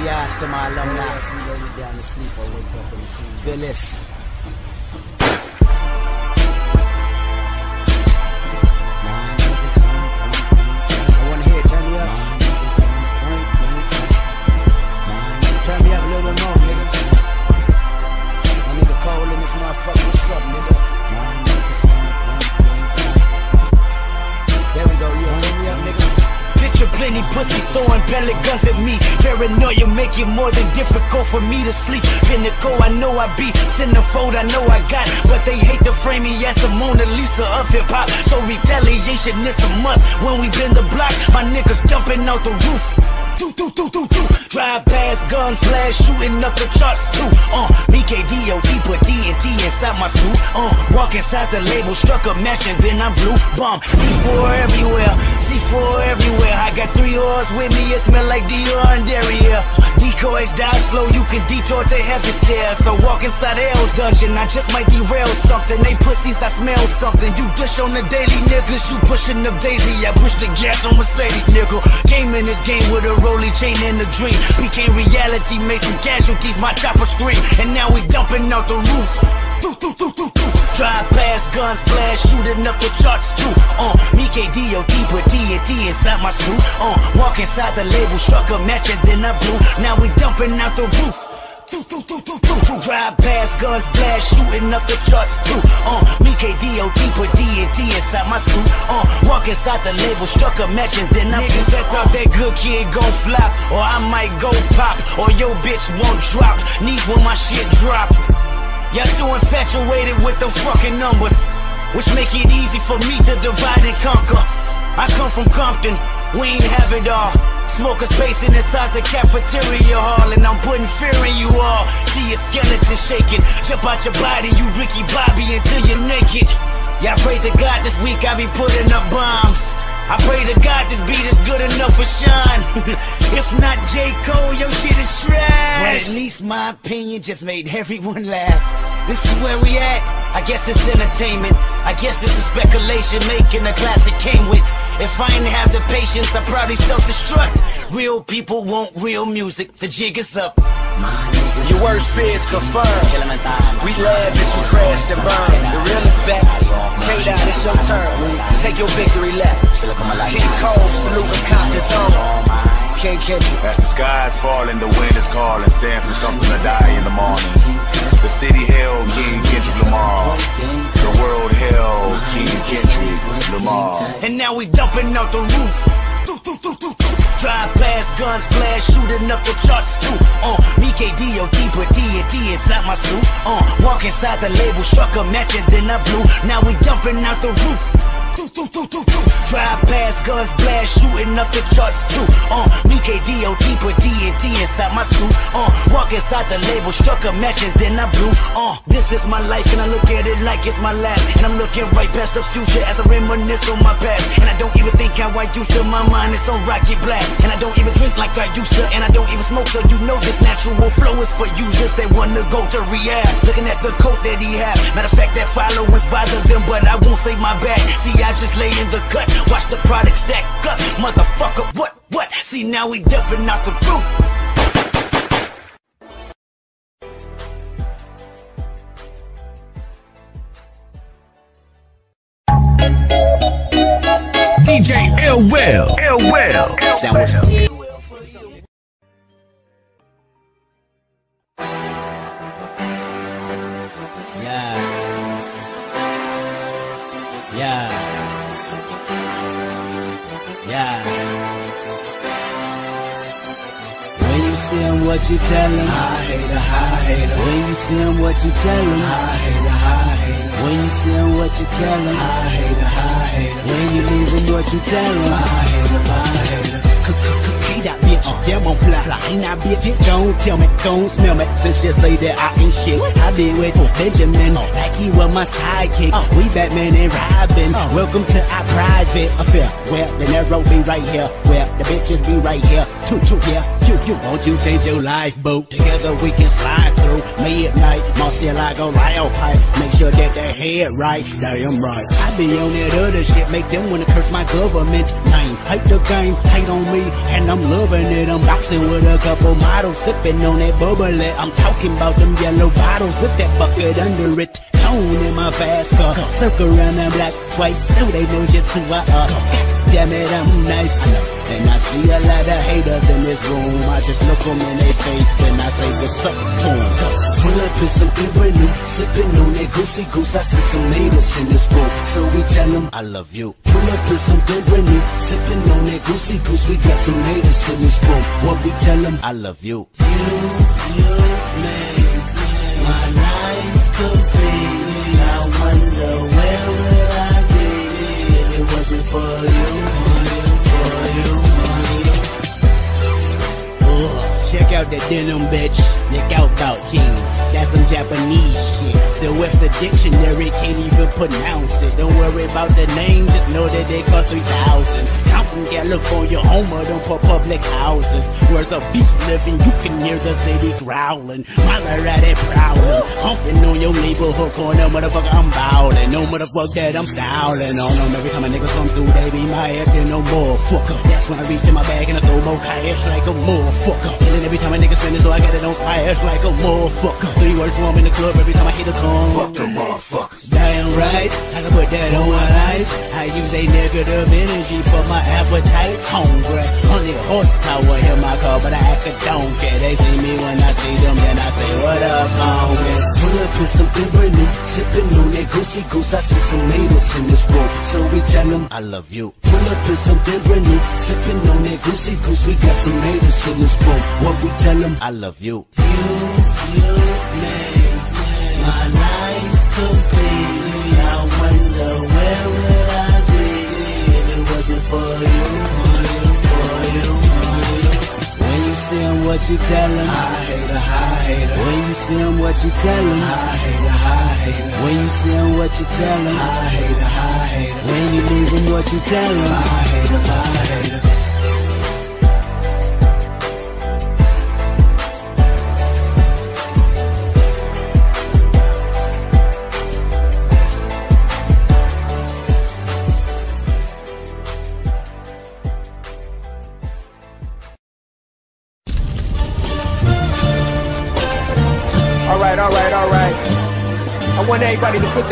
Eyes to my alumni. See you lay me down to sleep or wake up. Feel this. I turn me up. Up a little more, nigga. My nigga in this motherfucker. Throwing pellet guns at me. Paranoia make it more than difficult for me to sleep. Pinnacle, I know I be. Centerfold, I know I got. But they hate to frame me as the Mona Lisa of hip hop. So retaliation is a must. When we bend the block, my niggas jumping out the roof. Do, do, do, do, do. Drive past gun flash, shooting up the charts too. Uh, BKDOT put TNT inside my suit. Uh, walk inside the label, struck a match and then I'm blue. Bomb, C4 everywhere, C4 everywhere. I got three R's with me, it smell like Dior and Derriere. Decoys die slow, you can detour to heaven stairs. So walk inside L's dungeon, I just might derail something. They pussies, I smell something. You dish on the daily niggas, you pushing up Daisy. I push the gas on Mercedes, nigga. Game in this game with a rolly chain and a dream. Became reality, made some casualties, my chopper scream. And now we dumping out the roof. Drive past guns, blast, shooting up the charts too. Uh, me KDOT put TNT inside my suit. Uh, walk inside the label, struck a match and then I blew. Now we dumping out the roof. Drive past guns, blast, shooting up the charts too. Uh, me KDOT put TNT inside my suit. Uh, walk inside the label, struck a match and then I Niggas that thought that good kid gon' flop, or I might go pop, or your bitch won't drop. Knees when my shit drop. Y'all too infatuated with the fucking numbers, which make it easy for me to divide and conquer. I come from Compton, we ain't have it all. Smoke a spacing inside the cafeteria hall, and I'm putting fear in you all. See your skeleton shaking, jump out your body, you Ricky Bobby until you're naked. Y'all pray to God this week I be putting up bombs. I pray to God this beat is good enough for Sean. if not J. Cole, your shit is trash. But at least my opinion just made everyone laugh. This is where we at. I guess it's entertainment. I guess this is speculation making a classic came with. If I didn't have the patience, I'd probably self-destruct. Real people want real music. The jig is up. Your worst fears confirmed. We laugh as you crash and burn. The real is back. K-Dot, it's your turn. Take your victory lap. King Cole, salute the Compton zone. King Kendrick. As the skies falling, the wind is calling. Stand for something to die in the morning. The city hell, King Kendrick Lamar. The world held King Kendrick Lamar. And now we dumping out the roof. Drive past guns, blast, shooting up the charts too. Uh, me KDOT put TNT inside my suit. Uh, walk inside the label, struck a match and then I blew. Now we dumping out the roof. Drive past guns, blast, shooting up the charts too. Uh, me KDOT put TNT inside my suit. Uh, walk inside the label, struck a match and then I blew. Uh, this is my life and I look at it like it's my last. And I'm looking right past the future as I reminisce on my past. And I don't even think how I used to. My mind is on rocky blast. And I don't even drink like I used to. And I don't even smoke, so you know this natural flow is for users that wanna go to rehab. Looking at the coat that he had. Matter of fact, that followers bother them, but I won't say my bad. See, I just lay in the cut, watch the product stack up. Motherfucker, what, what? See, now we dumping out the roof. DJ Ill Will. Ill Will. Sandwich. Yeah. What you tell him? I hate a high hater. When you see him, what you tell him? I hate a high hater. When you see him, what you tell him? I hate a high hater. When you leave him, what you tell him? I hate a high hater. Hate that bitch, them on fly, fly. Ain't that bitch, bitch, don't tell me, don't smell me. Since you say that I ain't shit, I been with Benjamin, like he was my sidekick. We Batman and Robin. Welcome to our private affair, where the narrow be right here, where the bitches be right here. Two, two, yeah, you, you, won't you change your life, boat? Together we can slide through midnight. Marcia like a rail pipe, make sure that they head right. Damn right. I be on that other shit, make them wanna curse my government name. Hate the game, hate on me, and I'm loving it. I'm boxing with a couple models, sipping on that bubbly. I'm talking about them yellow bottles with that bucket under it. In my fast car, circle around the block twice, so they know just who I are. Damn it, I'm nice. And I see a lot of haters in this room. I just look them in their face and I say, what's up to 'em? Pull up in some new, sipping on that goosey goose. I see some neighbors in this room, so we tell them I love you. Pull up in brand new. Sipping on that goosey goose. We got some haters in this room. What we tell them? I love you. You, you made my life complete. I wonder where would I be if it wasn't for you, Out that denim, bitch. Nick out bout jeans. That's some Japanese shit. The with the dictionary can't even pronounce it. Don't worry about the name, just know that they cost 3,000 in California, home of them for public houses. Where the beast living, you can hear the city growling. Holler at it prowling. Humping on your neighborhood corner, motherfucker, I'm bowling. No motherfucker that I'm styling on them. Every time a nigga come through, they be my acting no motherfucker. That's when I reach in my bag and I throw more cash like a motherfucker. And every time a nigga spend it, so I got it on splash like a motherfucker. Three words for in the club every time I hit a come. Fuck the motherfuckers. Damn right, I can put that on my life. I use a negative energy for my appetite. Hungry, only horsepower in my car, but I act a donkey. They see me when I see them, then I say, What up, homie? Pull up in something brand new. Sipping on that goosey goose. I see some haters in this room. So we tell them, I love you. Pull up in something brand new. Sipping on that goosey goose. We got some haters in this room. What we tell them? I love you. You, you made my life complete. I wonder for you, for you, for you, for you. When you see him, what you tell him? I hate a high hater. When you see him, what you tell him? I hate a high hater. When you see him, what you tell him? I hate a high hater. When you leave him, what you tell him? I hate a high hater.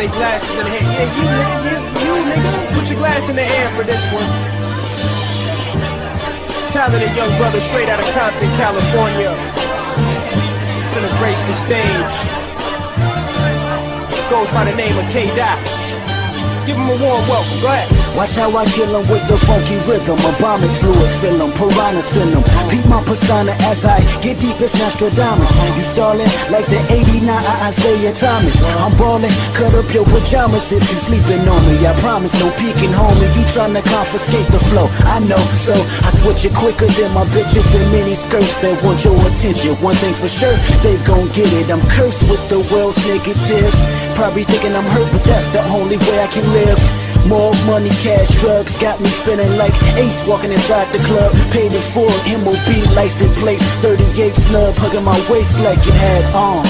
Their glasses in the. Yeah, you nigga, you, you put your glass in the air for this one. Talented young brother straight out of Compton, California. Finna grace the stage. Goes by the name of K. A warm welcome. Go ahead. Watch how I kill 'em with the funky rhythm. Embalming fluid, fill 'em, piranha send 'em. Peep my persona as I get deep as Nostradamus. You stalling like the 89 Isaiah Thomas. I'm ballin', cut up your pajamas if you sleeping on me. I promise no peeking, homie. You tryna confiscate the flow. I know, so I switch it quicker than my bitches in mini skirts that want your attention. One thing for sure, they gon' get it. I'm cursed with the world's negatives. Probably thinking I'm hurt, but that's the only way I can live. More money, cash, drugs got me feeling like Ace walking inside the club. Paid in full, MOB license plates, 38 snub hugging my waist like it had arms.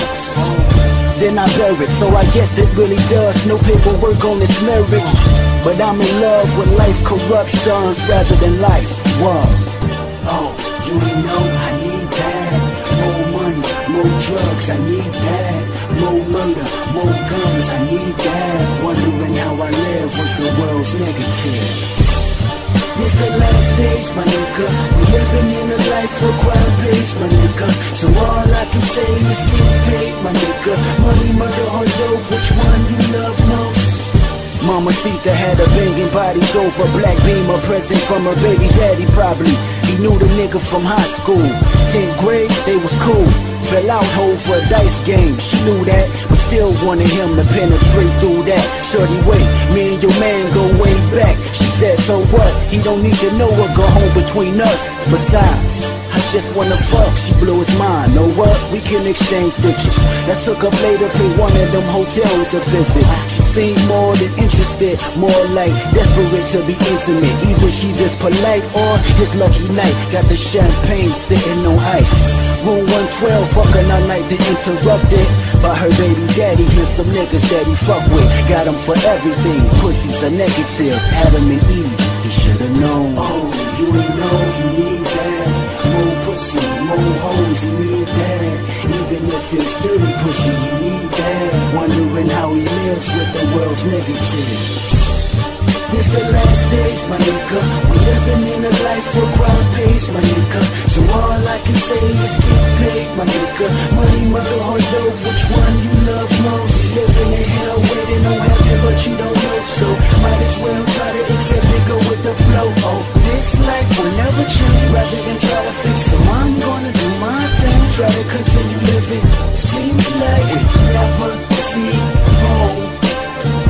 Then I it, so I guess it really does. No paperwork on this marriage, but I'm in love with life corruptions rather than life. Whoa, oh, you know I need that. More money, more drugs, I need that. More murder, more guns, I need that. Wondering how I live with the world's negative. It's the last days, my nigga. We're living in a life for crime pays, my nigga. So all I can say is get paid, my nigga. Money, murder, or dope, which one you love most? Mama Sita had a banging body, drove a black beam, a present from her baby daddy probably. He knew the nigga from high school. 10th grade, they was cool. Fell out hold for a dice game, she knew that, but still wanted him to penetrate through that. Shorty, wait, me and your man go way back. She said, so what? He don't need to know what go home between us. Besides, I just wanna fuck, she blew his mind. Know what? We can exchange pictures. Let's hook up later, pay one of them hotels a visit. She seemed more than interested, more like desperate to be intimate. Either she just polite or his lucky night. Got the champagne sitting on ice. Room 112, fucking all night, interrupt it. by her baby daddy and some niggas that he fuck with. Got him for everything, pussies are negative. Adam and Eve, he should've known. Oh, you ain't know you need that. More pussy, more hoes, need that. Even if it's dirty pussy, you need that. Wondering how he lives with the world's negative. This the last days, my nigga. We living in a life for crowd pays, my nigga. So all I can say is get paid, my nigga. Money, mother, or dope, which one you love most? Living in hell, waiting on heaven, but you don't know. So might as well try to accept it, go with the flow. Oh, this life will never change. Rather than try to fix, so I'm gonna do my thing. Try to continue living. Seems like we never see home.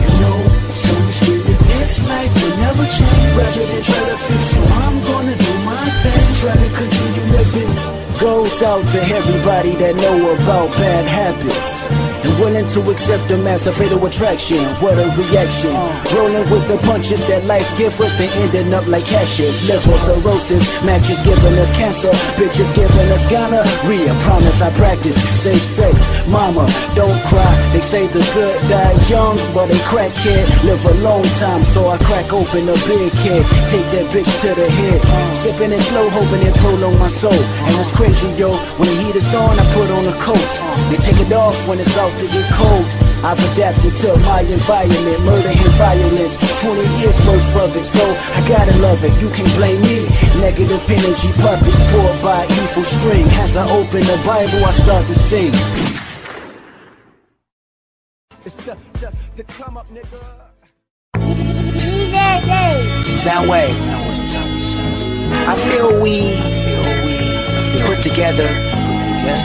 You know, so we. This life will never change. Rather than try to fix, so I'm gonna do my thing. Try to continue living. Goes out to everybody that know about bad habits. Willing to accept them as a fatal attraction. What a reaction. Rolling with the punches that life gives us, they ending up like ashes. Liver cirrhosis, matches giving us cancer, bitches giving us gonorrhea. Promise I practice safe sex. Mama, don't cry. They say the good die young, but a crackhead live a long time. So I crack open a big kid, take that bitch to the head. Sipping it slow, hoping it prolong my soul. And it's crazy, yo. When the heat is on, I put on a coat. They take it off when it's about to get cold. I've adapted to my environment, murder and violence. 20 years worth of it, so I gotta love it. You can't blame me. Negative energy puppets poured by evil string. As I open the Bible, I start to sing. It's the, the, the come up, nigga. Sounwave. I feel we put together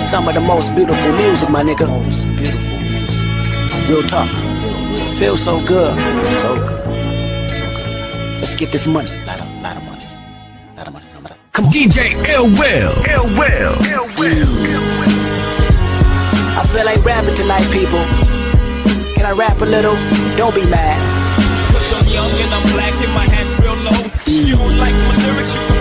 some of the most beautiful music, my nigga. Most beautiful. Real talk. Feel so good. So good. So good. Let's get this money. Lot of, lot of money. Lot of money. Lot of money. Come on. DJ Ill Will. Ill Will. Ill Will. I feel like rapping tonight, people. Can I rap a little? Don't be mad. Cause I'm young and I'm black and my hat's real low. You don't like my lyrics, you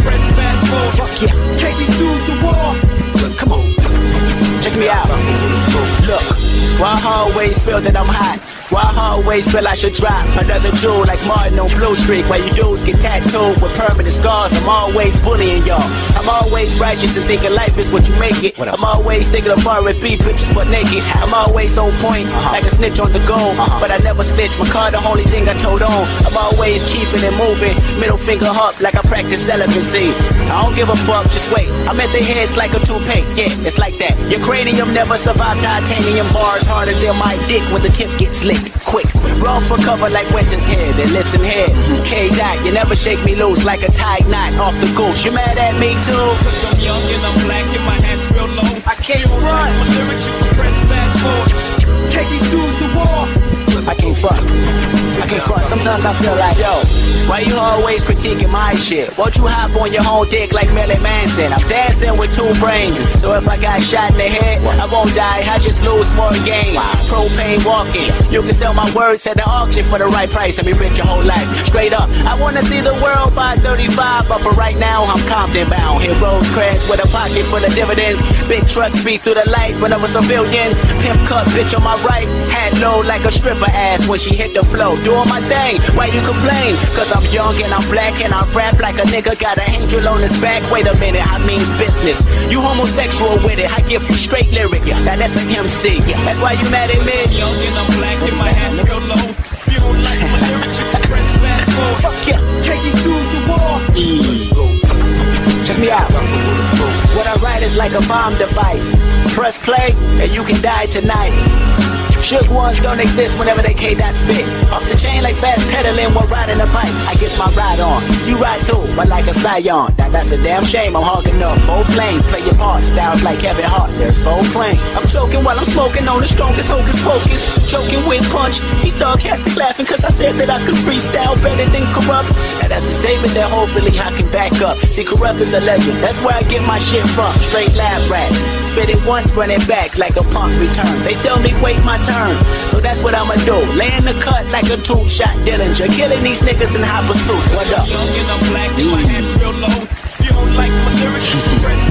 feel that I'm hot? Why I always feel I should drop another jewel like Martin on Blue Streak? Why you dudes get tattooed with permanent scars? I'm always bullying y'all. I'm always righteous and thinking life is what you make it. I'm always thinking of R&B bitches but naked. I'm always on point uh-huh. like a snitch on the go. Uh-huh. But I never snitch. My car the only thing I told on. I'm always keeping it moving. Middle finger up like I practice celibacy. I don't give a fuck, just wait. I'm at their heads like a toupee. Yeah, it's like that. Your cranium never survived titanium bars harder than my dick when the tip gets licked. Quick, roll for cover like Winter's hair. Then listen here, K Dot, you never shake me loose like a tight knot off the goose. You mad at me too? Cause I'm young and I'm black and my hat's real low. I can't You don't like run. my lyrics, you can press fast forward. Take these dudes to war. I can't front. I can't front. Sometimes I feel like, yo, why you always critiquing my shit? Won't you hop on your own dick like Melly Manson? I'm dancing with two brains, so if I got shot in the head, I won't die. I just lose more games. Propane walking. You can sell my words at the auction for the right price and be rich your whole life. Straight up, I wanna see the world by 35, but for right now, I'm Compton bound. Hit roads crash with a pocket full of dividends. Big trucks speed through the light when I was civilians. Pimp cut bitch on my right, hat low like a stripper ass when she hit the flow. Doing my thing, why you complain? Cause I'm young and I'm black and I rap like a nigga got an angel on his back. Wait a minute, I means business. You homosexual with it, I give you straight lyrics. Now that's an MC. That's why you mad at me. Young and I'm black and my hat's real low. You don't like my lyrics, you can press fast forward. Fuck yeah. Take these dudes to war. Check me out. What I write is like a bomb device. Press play and you can die tonight. Shook ones don't exist whenever they K dot spit. Off the chain like fast pedaling while riding a bike. I get my ride on. You ride too, but like a scion. That's a damn shame. I'm hogging up both lanes. Play your part. Styles like Kevin Hart. They're so plain. I'm choking while I'm smoking on the strongest hocus pocus. Choking with punch. He sarcastic laughing cause I said that I could freestyle better than Crooked I. Now that's a statement that hopefully I can back up. See, Crooked I is a legend. That's where I get my shit from. Straight lab rat. Spit it once, run it back like a punk return. They tell me wait my turn. So that's what I'ma do. Lay in the cut like a two shot Dillinger. Killing these niggas in hot pursuit. What up? Young and I'm black my hat's real low. You don't like my lyrics,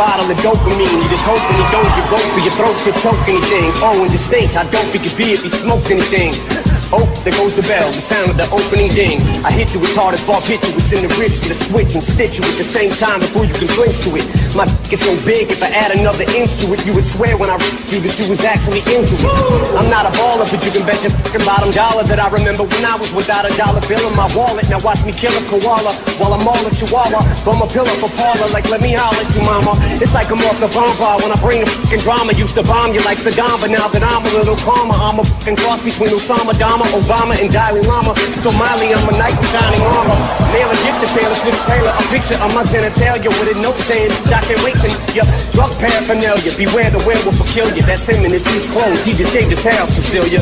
bottle of dopamine. You just hoping you don't get rope for your throat to choke anything. Oh, and just think how dope it could be if you smoked anything. Oh, there goes the bell, the sound of the opening ding. I hit you as hard as Bob hit you. It's in the ribs with a switch and stitch you at the same time before you can flinch to it. My dick is so big, if I add another inch to it, you would swear when I you that you was actually into it. I'm not a baller, but you can bet your fucking bottom dollar that I remember when I was without a dollar bill in my wallet. Now watch me kill a koala while I'm all a chihuahua. Bum a pillow for Paula, like let me holler at you, mama. It's like I'm off the bomb bar when I bring the fucking drama. Used to bomb you like Saddam, but now that I'm a little calmer, I'm a fucking cross between Osama, Obama, and Dalai Lama. Somali, I'm a knight in shining armor. Nail a gift to Taylor Swift Taylor, a picture of my genitalia with a note saying, I can't wait to ya. Drug paraphernalia, beware the werewolf will kill you. That's him in his sheep's clothes. He just shaved his hair, Cecilia.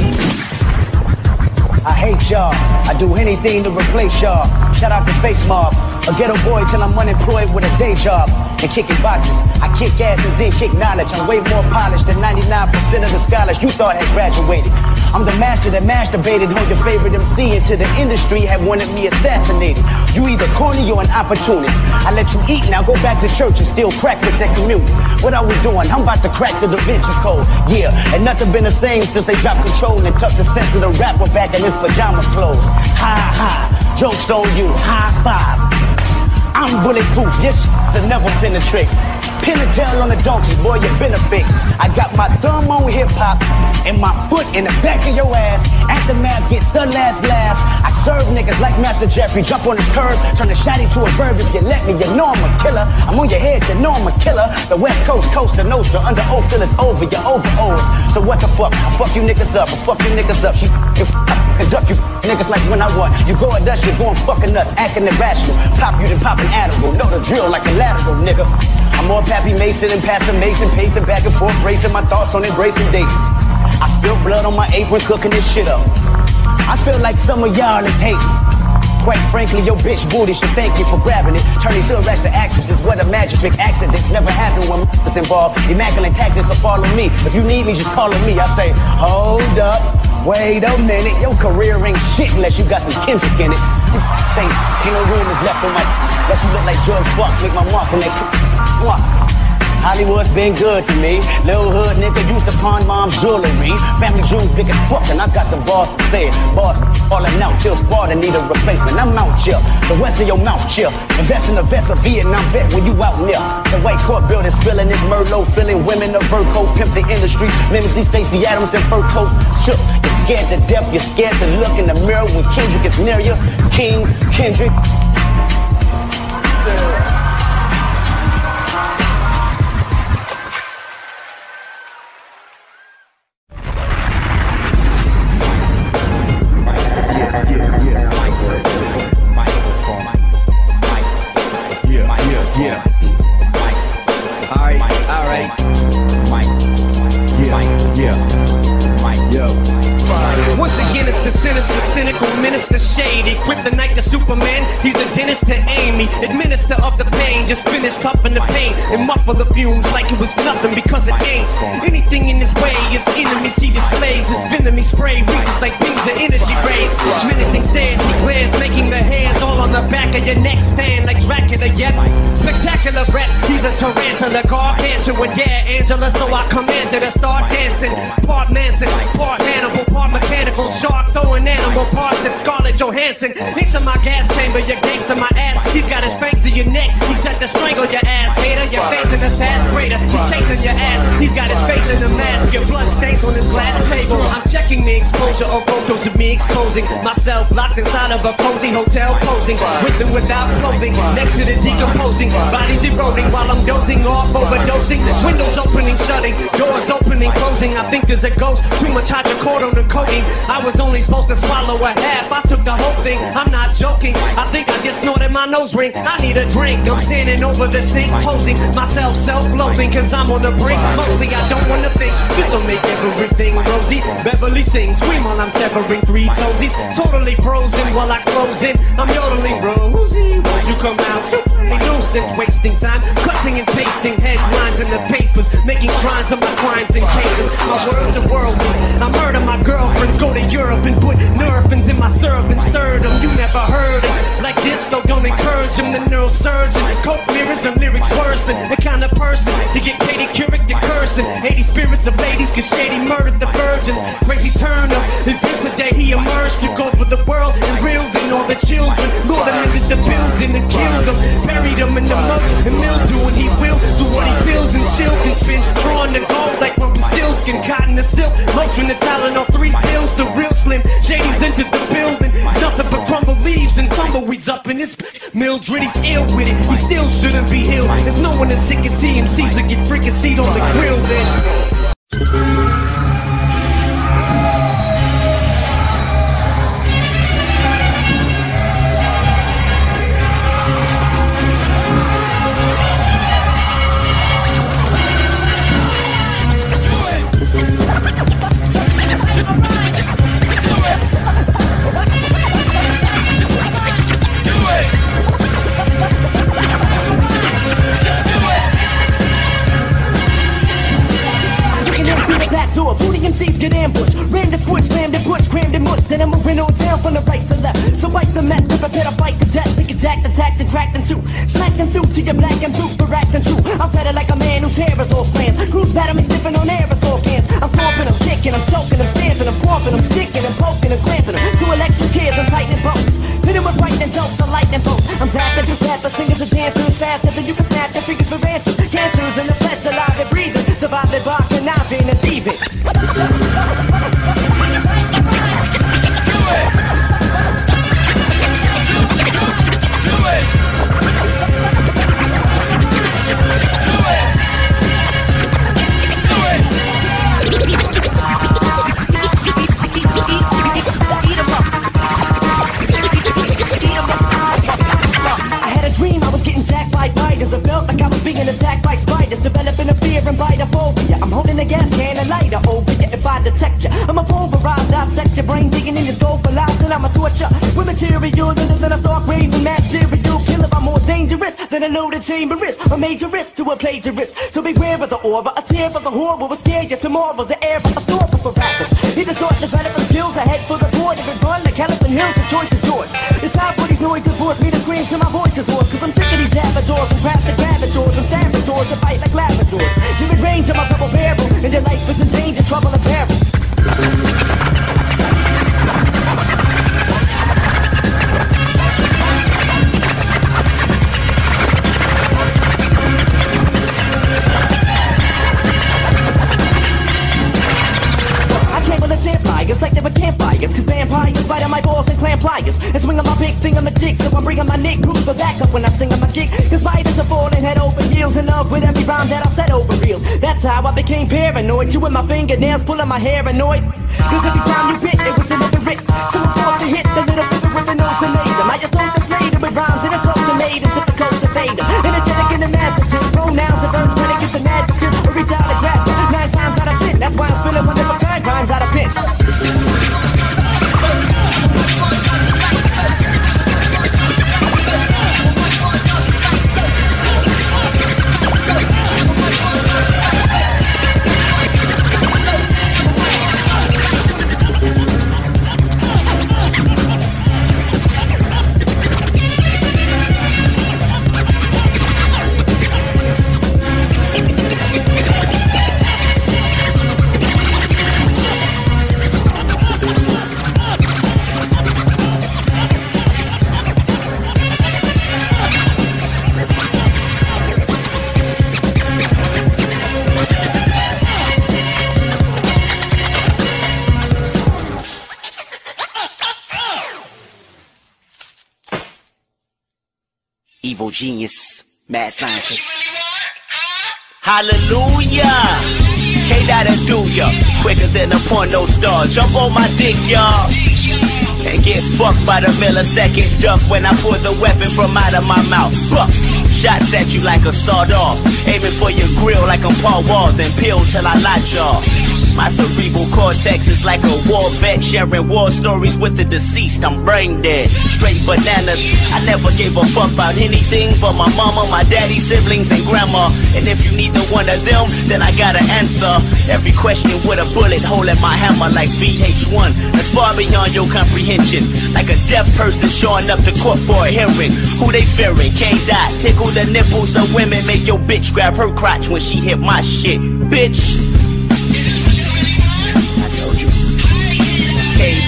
I hate y'all. I do anything to replace y'all. Shout out to Face Mob. A ghetto boy till I'm unemployed with a day job. And kicking boxes. I kick ass and then kick knowledge. I'm way more polished than 99% of the scholars you thought had graduated. I'm the master that masturbated on your favorite MC until the industry had wanted me assassinated. You either corny or an opportunist. I let you eat, now go back to church and still practice at communion. What are we doing? I'm about to crack the Da Vinci Code. Yeah, and nothing been the same since they dropped control and tucked the sense of the rapper back in his pajama clothes. Ha ha, jokes on you, high five. I'm bulletproof, yes, to never penetrate. Pin a tail on the donkey, boy, you fake. I got my thumb on hip hop and my foot in the back of your ass. Aftermath, get the last laugh. I serve niggas like Master Jeffrey. Jump on this curb, turn the shotty to a verb. If you let me, you know I'm a killer. I'm on your head, you know I'm a killer. The West Coast, Coast to Nostra, under oath till it's over. You're over O's. So what the fuck? I fuck you niggas up. I fuck you niggas up. She conduct you niggas like when I won. You go at us, you're going fucking nuts, acting irrational. Pop you then pop an animal. Know the drill like a lateral, nigga. I'm more Pappy Mason and Pastor Mason, pacing back and forth, racing my thoughts on embracing dates. I spilled blood on my apron, cooking this shit up. I feel like some of y'all is hating. Quite frankly, your bitch booty should thank you for grabbing it. Turning to actresses, what a magic trick. Accidents never happen when is involved. Immaculate tactics will follow me. If you need me, just call on me. I say, hold up, wait a minute. Your career ain't shit unless you got some Kendrick in it. Think ain't no room is left on my unless you look like George Fox, make my mark on that. What? Hollywood's been good to me. Little hood nigga used to pawn mom's jewelry. Family jewels big as fuck, and I got the balls to say it. Boss falling out till Sparta need a replacement. I'm out chill. The rest of your mouth chill. Invest in the vest of Vietnam vet when you out near. The white court buildings filling this Merlot, filling women of Virgo, pimp the industry. Mimic these Stacy Adams and fur coats. Shook. You're scared to death. You're scared to look in the mirror when Kendrick is near you. King Kendrick. Nothing because it ain't. Anything in his way is enemies he displays. His venomous spray reaches like beams of energy rays. Menacing stares he glares, making the hairs all on the back of your neck stand like Dracula. Yet spectacular rat, he's a tarantula, gargantuan. Yeah, Angela, so I command you to start dancing. Part Manson, part Hannibal, part mechanical shark throwing animal parts at Scarlett Johansson. Into my gas chamber, your gangster my ass. He's got his fangs to your neck. He set to strangle your ass, hater. Your face in a task greater. He's chasing your ass. He's got his face in a mask. Your blood stains on his glass table. I'm checking the exposure of photos of me exposing myself locked inside of a cozy hotel posing with and without clothing. Next to the decomposing bodies eroding while I'm dozing off, overdosing. Windows opening, shutting, doors opening, closing. I think there's a ghost. Too much hydrocodone on the coating. I was only supposed to swallow a half. I took the whole thing. I'm not joking. I think I just snorted my nose ring. I need a drink. I'm standing over the sink, posing myself self-loathing. Cause I'm on the brink. Mostly I don't wanna think. This'll make everything rosy. Beverly sings, scream while I'm severing three toesies. Totally frozen while I close in. I'm yodeling, Rosie. You come out to play? No sense wasting time. Cutting and pasting headlines in the papers. Making shrines of my crimes and capers. My words are whirlwinds. I murder my girlfriends. Go to Europe and put nerfins in my syrup and stirred them. You never heard it like this, so don't encourage him. The neurosurgeon. Coke mirrors and lyrics worsen. The kind of person You get Katie Couric to cursing. 80 spirits of ladies, cause Shady murdered the virgins. Crazy turn of events a day he emerged, took over the world and reeled in all the children. Them into the building and killed them. Buried them in the mud and mildew, and he will do what he feels and still can spin. Drawing the gold like Rumpelstiltskin, cotton the silk. Motrin the Tylenol, three pills, the real slim. Shady's entered the building. It's nothing but crumble leaves and tumbleweeds up in this. Mildred, he's ill with it. He still shouldn't be healed. There's no one as sick as he and Caesar get seat on the grill then. MCs get ambushed. Ran the squid, slammed and pushed, crammed and mushed. Then I'm moving on down from the right to left. So wipe the mat, rip a of bite to death. Pick a jack, attacked and cracked in two. Smacked them through to your black and blue for acting true. I'm treading like a man whose hair is all strands. Cruise battle me sniffing on aerosol cans. I'm stomping, I'm kicking, I'm choking, I'm stamping, I'm clomping, I'm sticking, I'm poking, I'm clamping them. Two electric chairs, I'm tightening bolts. Hitting with lightning jokes, I'm lightning bolts. I'm rapping, rapping, singers and dancers faster than you can snap your fingers for answers. Cancers in the flesh, alive and breathing. Surviving by conniving and by spiders. Developing a fear and bitophobia. I'm holding a gas can and lighter over you if I detect you. I'm a pulverize, dissect your brain, digging in your skull for lies, and I'm a torture. With material and then I start raving mad serial killer. I'm more dangerous than a loaded chamber is. A major risk to a plagiarist. So beware of the aura, a tear of the horror will scare you. Tomorrow's an air for a store for rappers. He just start developing skills ahead for the board. If it run like Elephant Hills, the choice is yours. It's time for these noises force me to scream till my voice is hoarse. Cause I'm sick of these saboteurs who craft the You're in range and And swing on my big thing on the jig So I'm bringing my Nick Cruz for backup when I sing on my gig Cause spiders are falling head over heels In love with every rhyme that I've said over reels That's how I became paranoid. Chewing my fingernails, pulling my hair annoyed. Cause every time you bit, it was deliberate So I'm forced to hit the little finger with an ultimatum genius, mad scientist. Hallelujah! K that'll do ya quicker than a porno star. Jump on my dick, y'all. And get fucked by the millisecond duck when I pull the weapon from out of my mouth. Buck. Shots at you like a sawed off. Aiming for your grill like I'm Paul Wall, then peel till I light y'all. My cerebral cortex is like a war vet sharing war stories with the deceased. I'm brain dead, straight bananas. I never gave a fuck about anything but my mama, my daddy, siblings, and grandma. And if you need the one of them, then I gotta answer. Every question with a bullet hole in my hammer like VH1. That's far beyond your comprehension. Like a deaf person showing up to court for a hearing. Who they fearing? Can't die. Tickle the nipples of women. Make your bitch grab her crotch when she hit my shit. Bitch.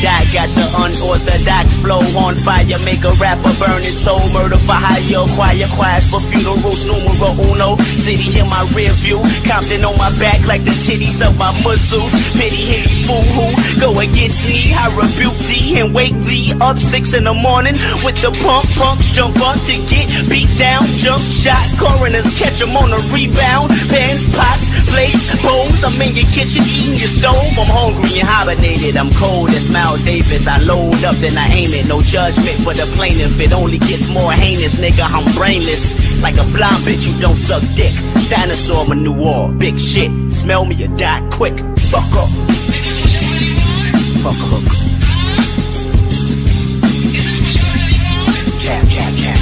K-Dot got the unorthodox flow on fire. Make a rapper burn his soul. Murder for hire, acquire choirs for funerals. Numero uno, city in my rear view. Compton on my back like the titties of my muscles. Pity hitty fool who go against me. I rebuke thee and wake thee up six in the morning With the pump punks jump up to get beat down. Jump shot, coroners catch 'em on a rebound. Pans, pots, plates, bowls I'm in your kitchen eating your stove. I'm hungry and hibernated, I'm cold as Mal Davis. I load up, then I aim it. No judgment for the plaintiff. It only gets more heinous, nigga. I'm brainless. Like a blind bitch, you don't suck dick. Dinosaur manure, big shit. Smell me or die quick. Fuck up. Fuck hook. Jab, jab, jab.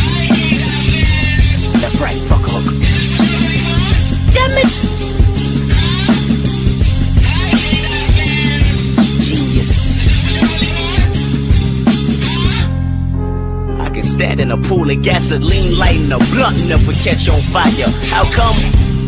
Left, right, fuck hook. Damn it! Stand in a pool of gasoline, lighting a blunt, never catch on fire. How come?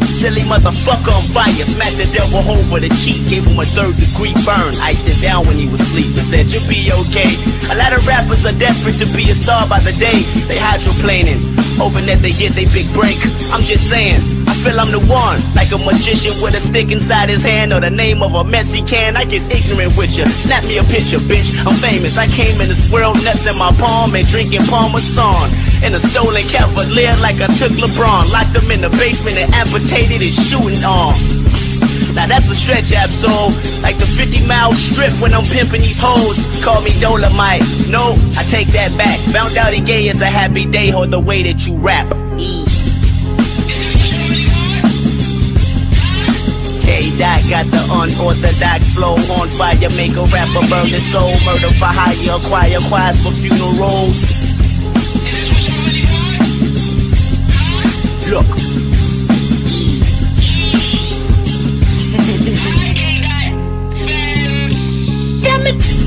Silly motherfucker on fire. Smacked the devil over the cheek, gave him a third degree burn. Iced it down when he was sleeping, said you'll be okay. A lot of rappers are desperate to be a star by the day. They hydroplaning, hoping that they get their big break. I'm just saying, I feel I'm the one. Like a magician with a stick inside his hand or the name of a messy can. I get ignorant with you. Snap me a picture, bitch. I'm famous. I came in this world nuts in my palm and drinking Parmesan. In a stolen Cavalier like I took LeBron. Locked him in the basement and amputated his shooting arm. Now that's a stretch absol Like the 50 mile strip when I'm pimping these hoes. Call me Dolomite. No, I take that back. Found out he gay is a happy day Or the way that you rap. E. K-Dot got the unorthodox flow on fire. Make a rapper burn his soul. Murder for hire, acquire choirs for funerals. Look it.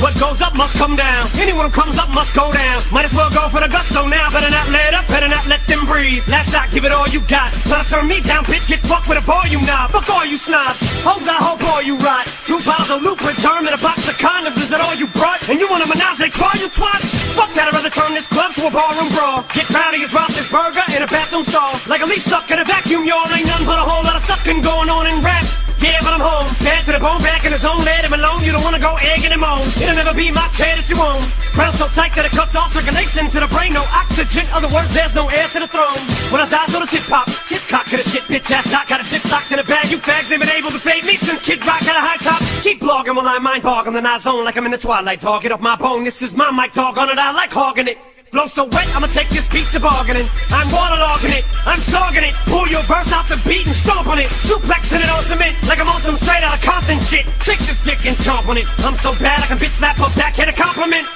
What goes up must come down. Anyone who comes up must go down. Might as well go for the gusto now. Better not let up, better not let them breathe. Last shot, give it all you got. Try to turn me down, bitch. Get fucked with a volume knob. Fuck all you snobs. Hoes, I hope all you rot. Two bottles of Lupin term and a box of condoms. Is that all you brought? And you want a menage a you twats? Fuck that, I'd rather turn this club to a ballroom brawl. Get rowdy as Roethlisberger in a bathroom stall. Like a leaf stuck in a vacuum, y'all. Ain't nothing but a whole lot of sucking going on in rap. Yeah, but I'm home. Bad to the bone, back in his own. Let him alone. You don't wanna go egging him on. It'll never be my chair that you own. Crown so tight that it cuts off circulation to the brain. No oxygen. Other words, there's no air to the throne. When I die, so does hip hop. Hitchcock could have shit, bitch ass knock. Got a zip locked in a bag. You fags ain't been able to fade me since Kid Rock at a high top. Keep blogging while I mind boggling the I zone like I'm in the twilight. Dog, get off my bone. This is my mic, dog on it. I like hogging it. Flow so wet, I'ma take this beat to bargaining. I'm waterlogging it, I'm sogging it. Pull your verse off the beat and stomp on it. Suplexing it on cement like I'm on some straight out of Compton shit. Take this dick and chomp on it. I'm so bad I can bitch slap a backhand a compliment.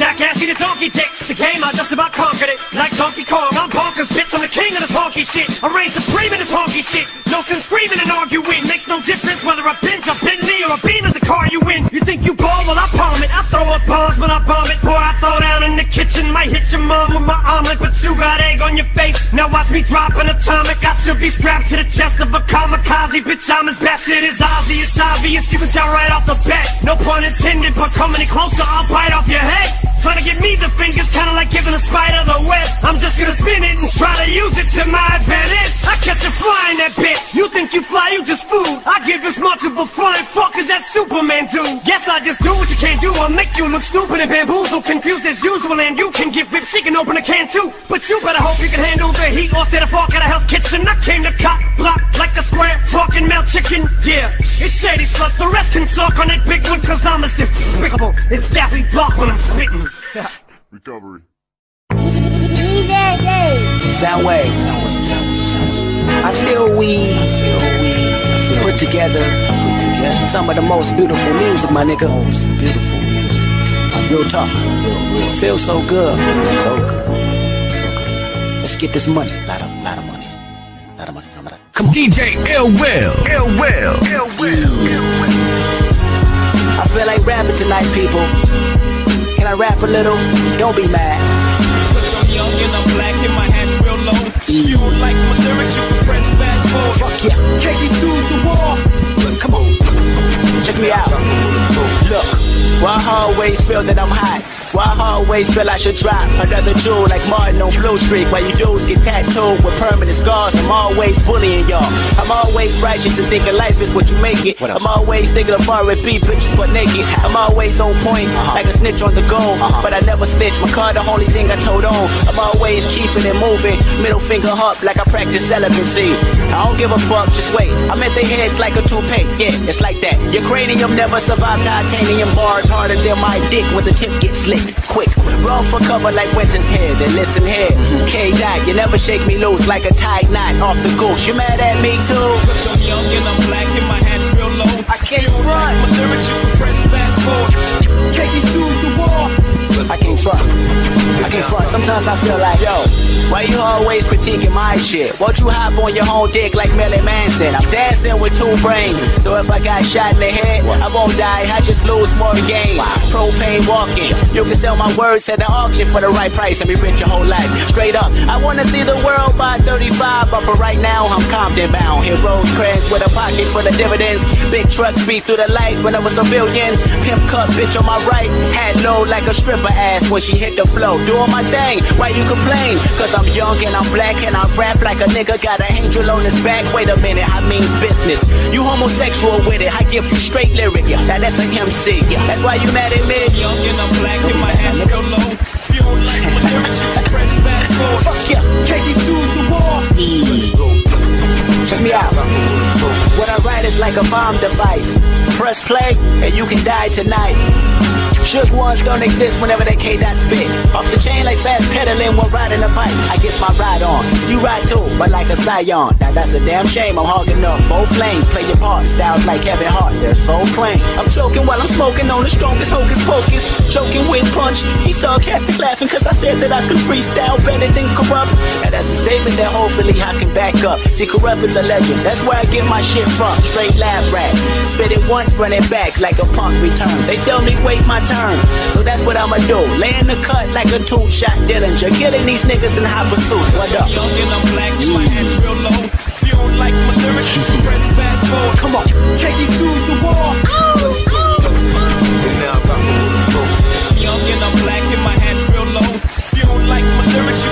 Jackass eat a donkey dick. The game I just about conquered it. Like Donkey Kong, I'm bonkers, bitch. I'm the king of this honky shit. I reign supreme in this honky shit. No sense screaming and arguing. Makes no difference whether a Benz, a Bentley, or a Beam is the car you win. You think you ball? Well, I palm it. I throw up bombs, but I bomb it. Boy, I throw down in the kitchen. Might hit your mom with my omelet, but you got egg on your face. Now watch me drop an atomic. I should be strapped to the chest of a kamikaze. Bitch, I'm as bad as. It's obvious you can tell right off the bat. No pun intended, but come any closer, I'll bite off your head. Trying to give me the fingers, kinda like giving a spider the web. I'm just gonna spin it and try to use it to my advantage. I catch a fly in that bitch. You think you fly, you just fool. I give as much of a flying fuck as that Superman do. Yes, I just do what you can't do. I'll make you look stupid and bamboozle, confused as usual. And you can get whipped, she can open a can too. But you better hope you can handle the heat or stay the fuck out of Hell's Kitchen. I came to cop block like a square, fucking melt chicken. Yeah, it's shady slut. The rest can suck on that big one, cause I'm as despicable as Daffy Duck when I'm spitting. Recovery. Sounwave's. I feel we, put together, put together some of the most beautiful music, my nigga. Most beautiful music. Real talk. Feel so good. So good. So good. Let's get this money. Lot of, lot of money. Lot of money. Lot of money. Come on. DJ Ill Will. Ill Will. Ill Will. I feel like rapping tonight, people. Can I rap a little? Don't be mad. Cause I'm young and I'm black and my hat's real low. You like my lyrics, you can press fast forward. Fuck yeah. Take me through the wall. Come on. Check me out. Look, why I always feel that I'm hot? Why I always feel I should drop another jewel like Martin on Blue Street? Why you dudes get tattooed with permanent scars? I'm always bullying y'all. I'm always righteous and thinking life is what you make it. I'm always thinking of R&B bitches but naked. I'm always on point uh-huh. like a snitch on the go. Uh-huh. But I never snitch. My car the only thing I told on. I'm always keeping it moving. Middle finger up like I practice celibacy. I don't give a fuck, just wait. I'm at their heads like a toupee. Yeah, it's like that. Your cranium never survived titanium bars harder than my dick when the tip gets Quick, run for cover like winter's hair. Then listen here, K Dot, you never shake me loose like a tight knot off the goose. You mad at me too? Cause I'm young and I'm black and my hat's real low. I can't run. my lyrics, you can press fast forward. Take me through the wall. I can't front. I can't front. Sometimes I feel like, yo, why you always critiquing my shit? Won't you hop on your own dick like Marilyn Manson? I'm dancing with two brains. So if I got shot in the head, I won't die. I just lose more game. Propane walking. You can sell my words at the auction for the right price and be rich your whole life. Straight up, I wanna see the world by 35, but for right now, I'm Compton bound. Hit Rosecrans with a pocket for the dividends. Big trucks beat through the light when I was civilians. Pimp cup bitch on my right. Had low like a stripper ass when she hit the flow. Doing my thing, why you complain? Cause I'm young and I'm black and I rap like a nigga got an angel on his back. Wait a minute, I means business. You homosexual with it, I give you straight lyric. Now that's an MC. That's why you mad at me. Young and I'm black and my hat's real low. You don't like my lyrics, you press forward. Fuck yeah. Take me through the wall. Check me out. What I write is like a bomb device. Press play and you can die tonight. Shook ones don't exist whenever they K that spit. Off the chain like fast pedaling while riding a bike. I get my ride on. You ride too, but like a scion. Now that's a damn shame. I'm hogging up both lanes. Play your part. Styles like Kevin Hart. They're so plain. I'm choking while I'm smoking on the strongest hocus pocus. Choking with punch. He sarcastic laughing cause I said that I could freestyle better than Kurupt. Now that's a statement that hopefully I can back up. See, Kurupt is a legend. That's where I get my shit from. Straight lab rap. Spit it once, run it back like a punk return. They tell me wait my turn. So that's what I'ma do. Lay in the cut like a two shot Dillinger. Killing these niggas in hot pursuit. What up? Young and I'm black and my hat's real low. You don't like my lyrics, press fast forward. Come on. Take me through the wall. Oh, oh. Young and I'm black and my hat's real low. You don't like my lyrics,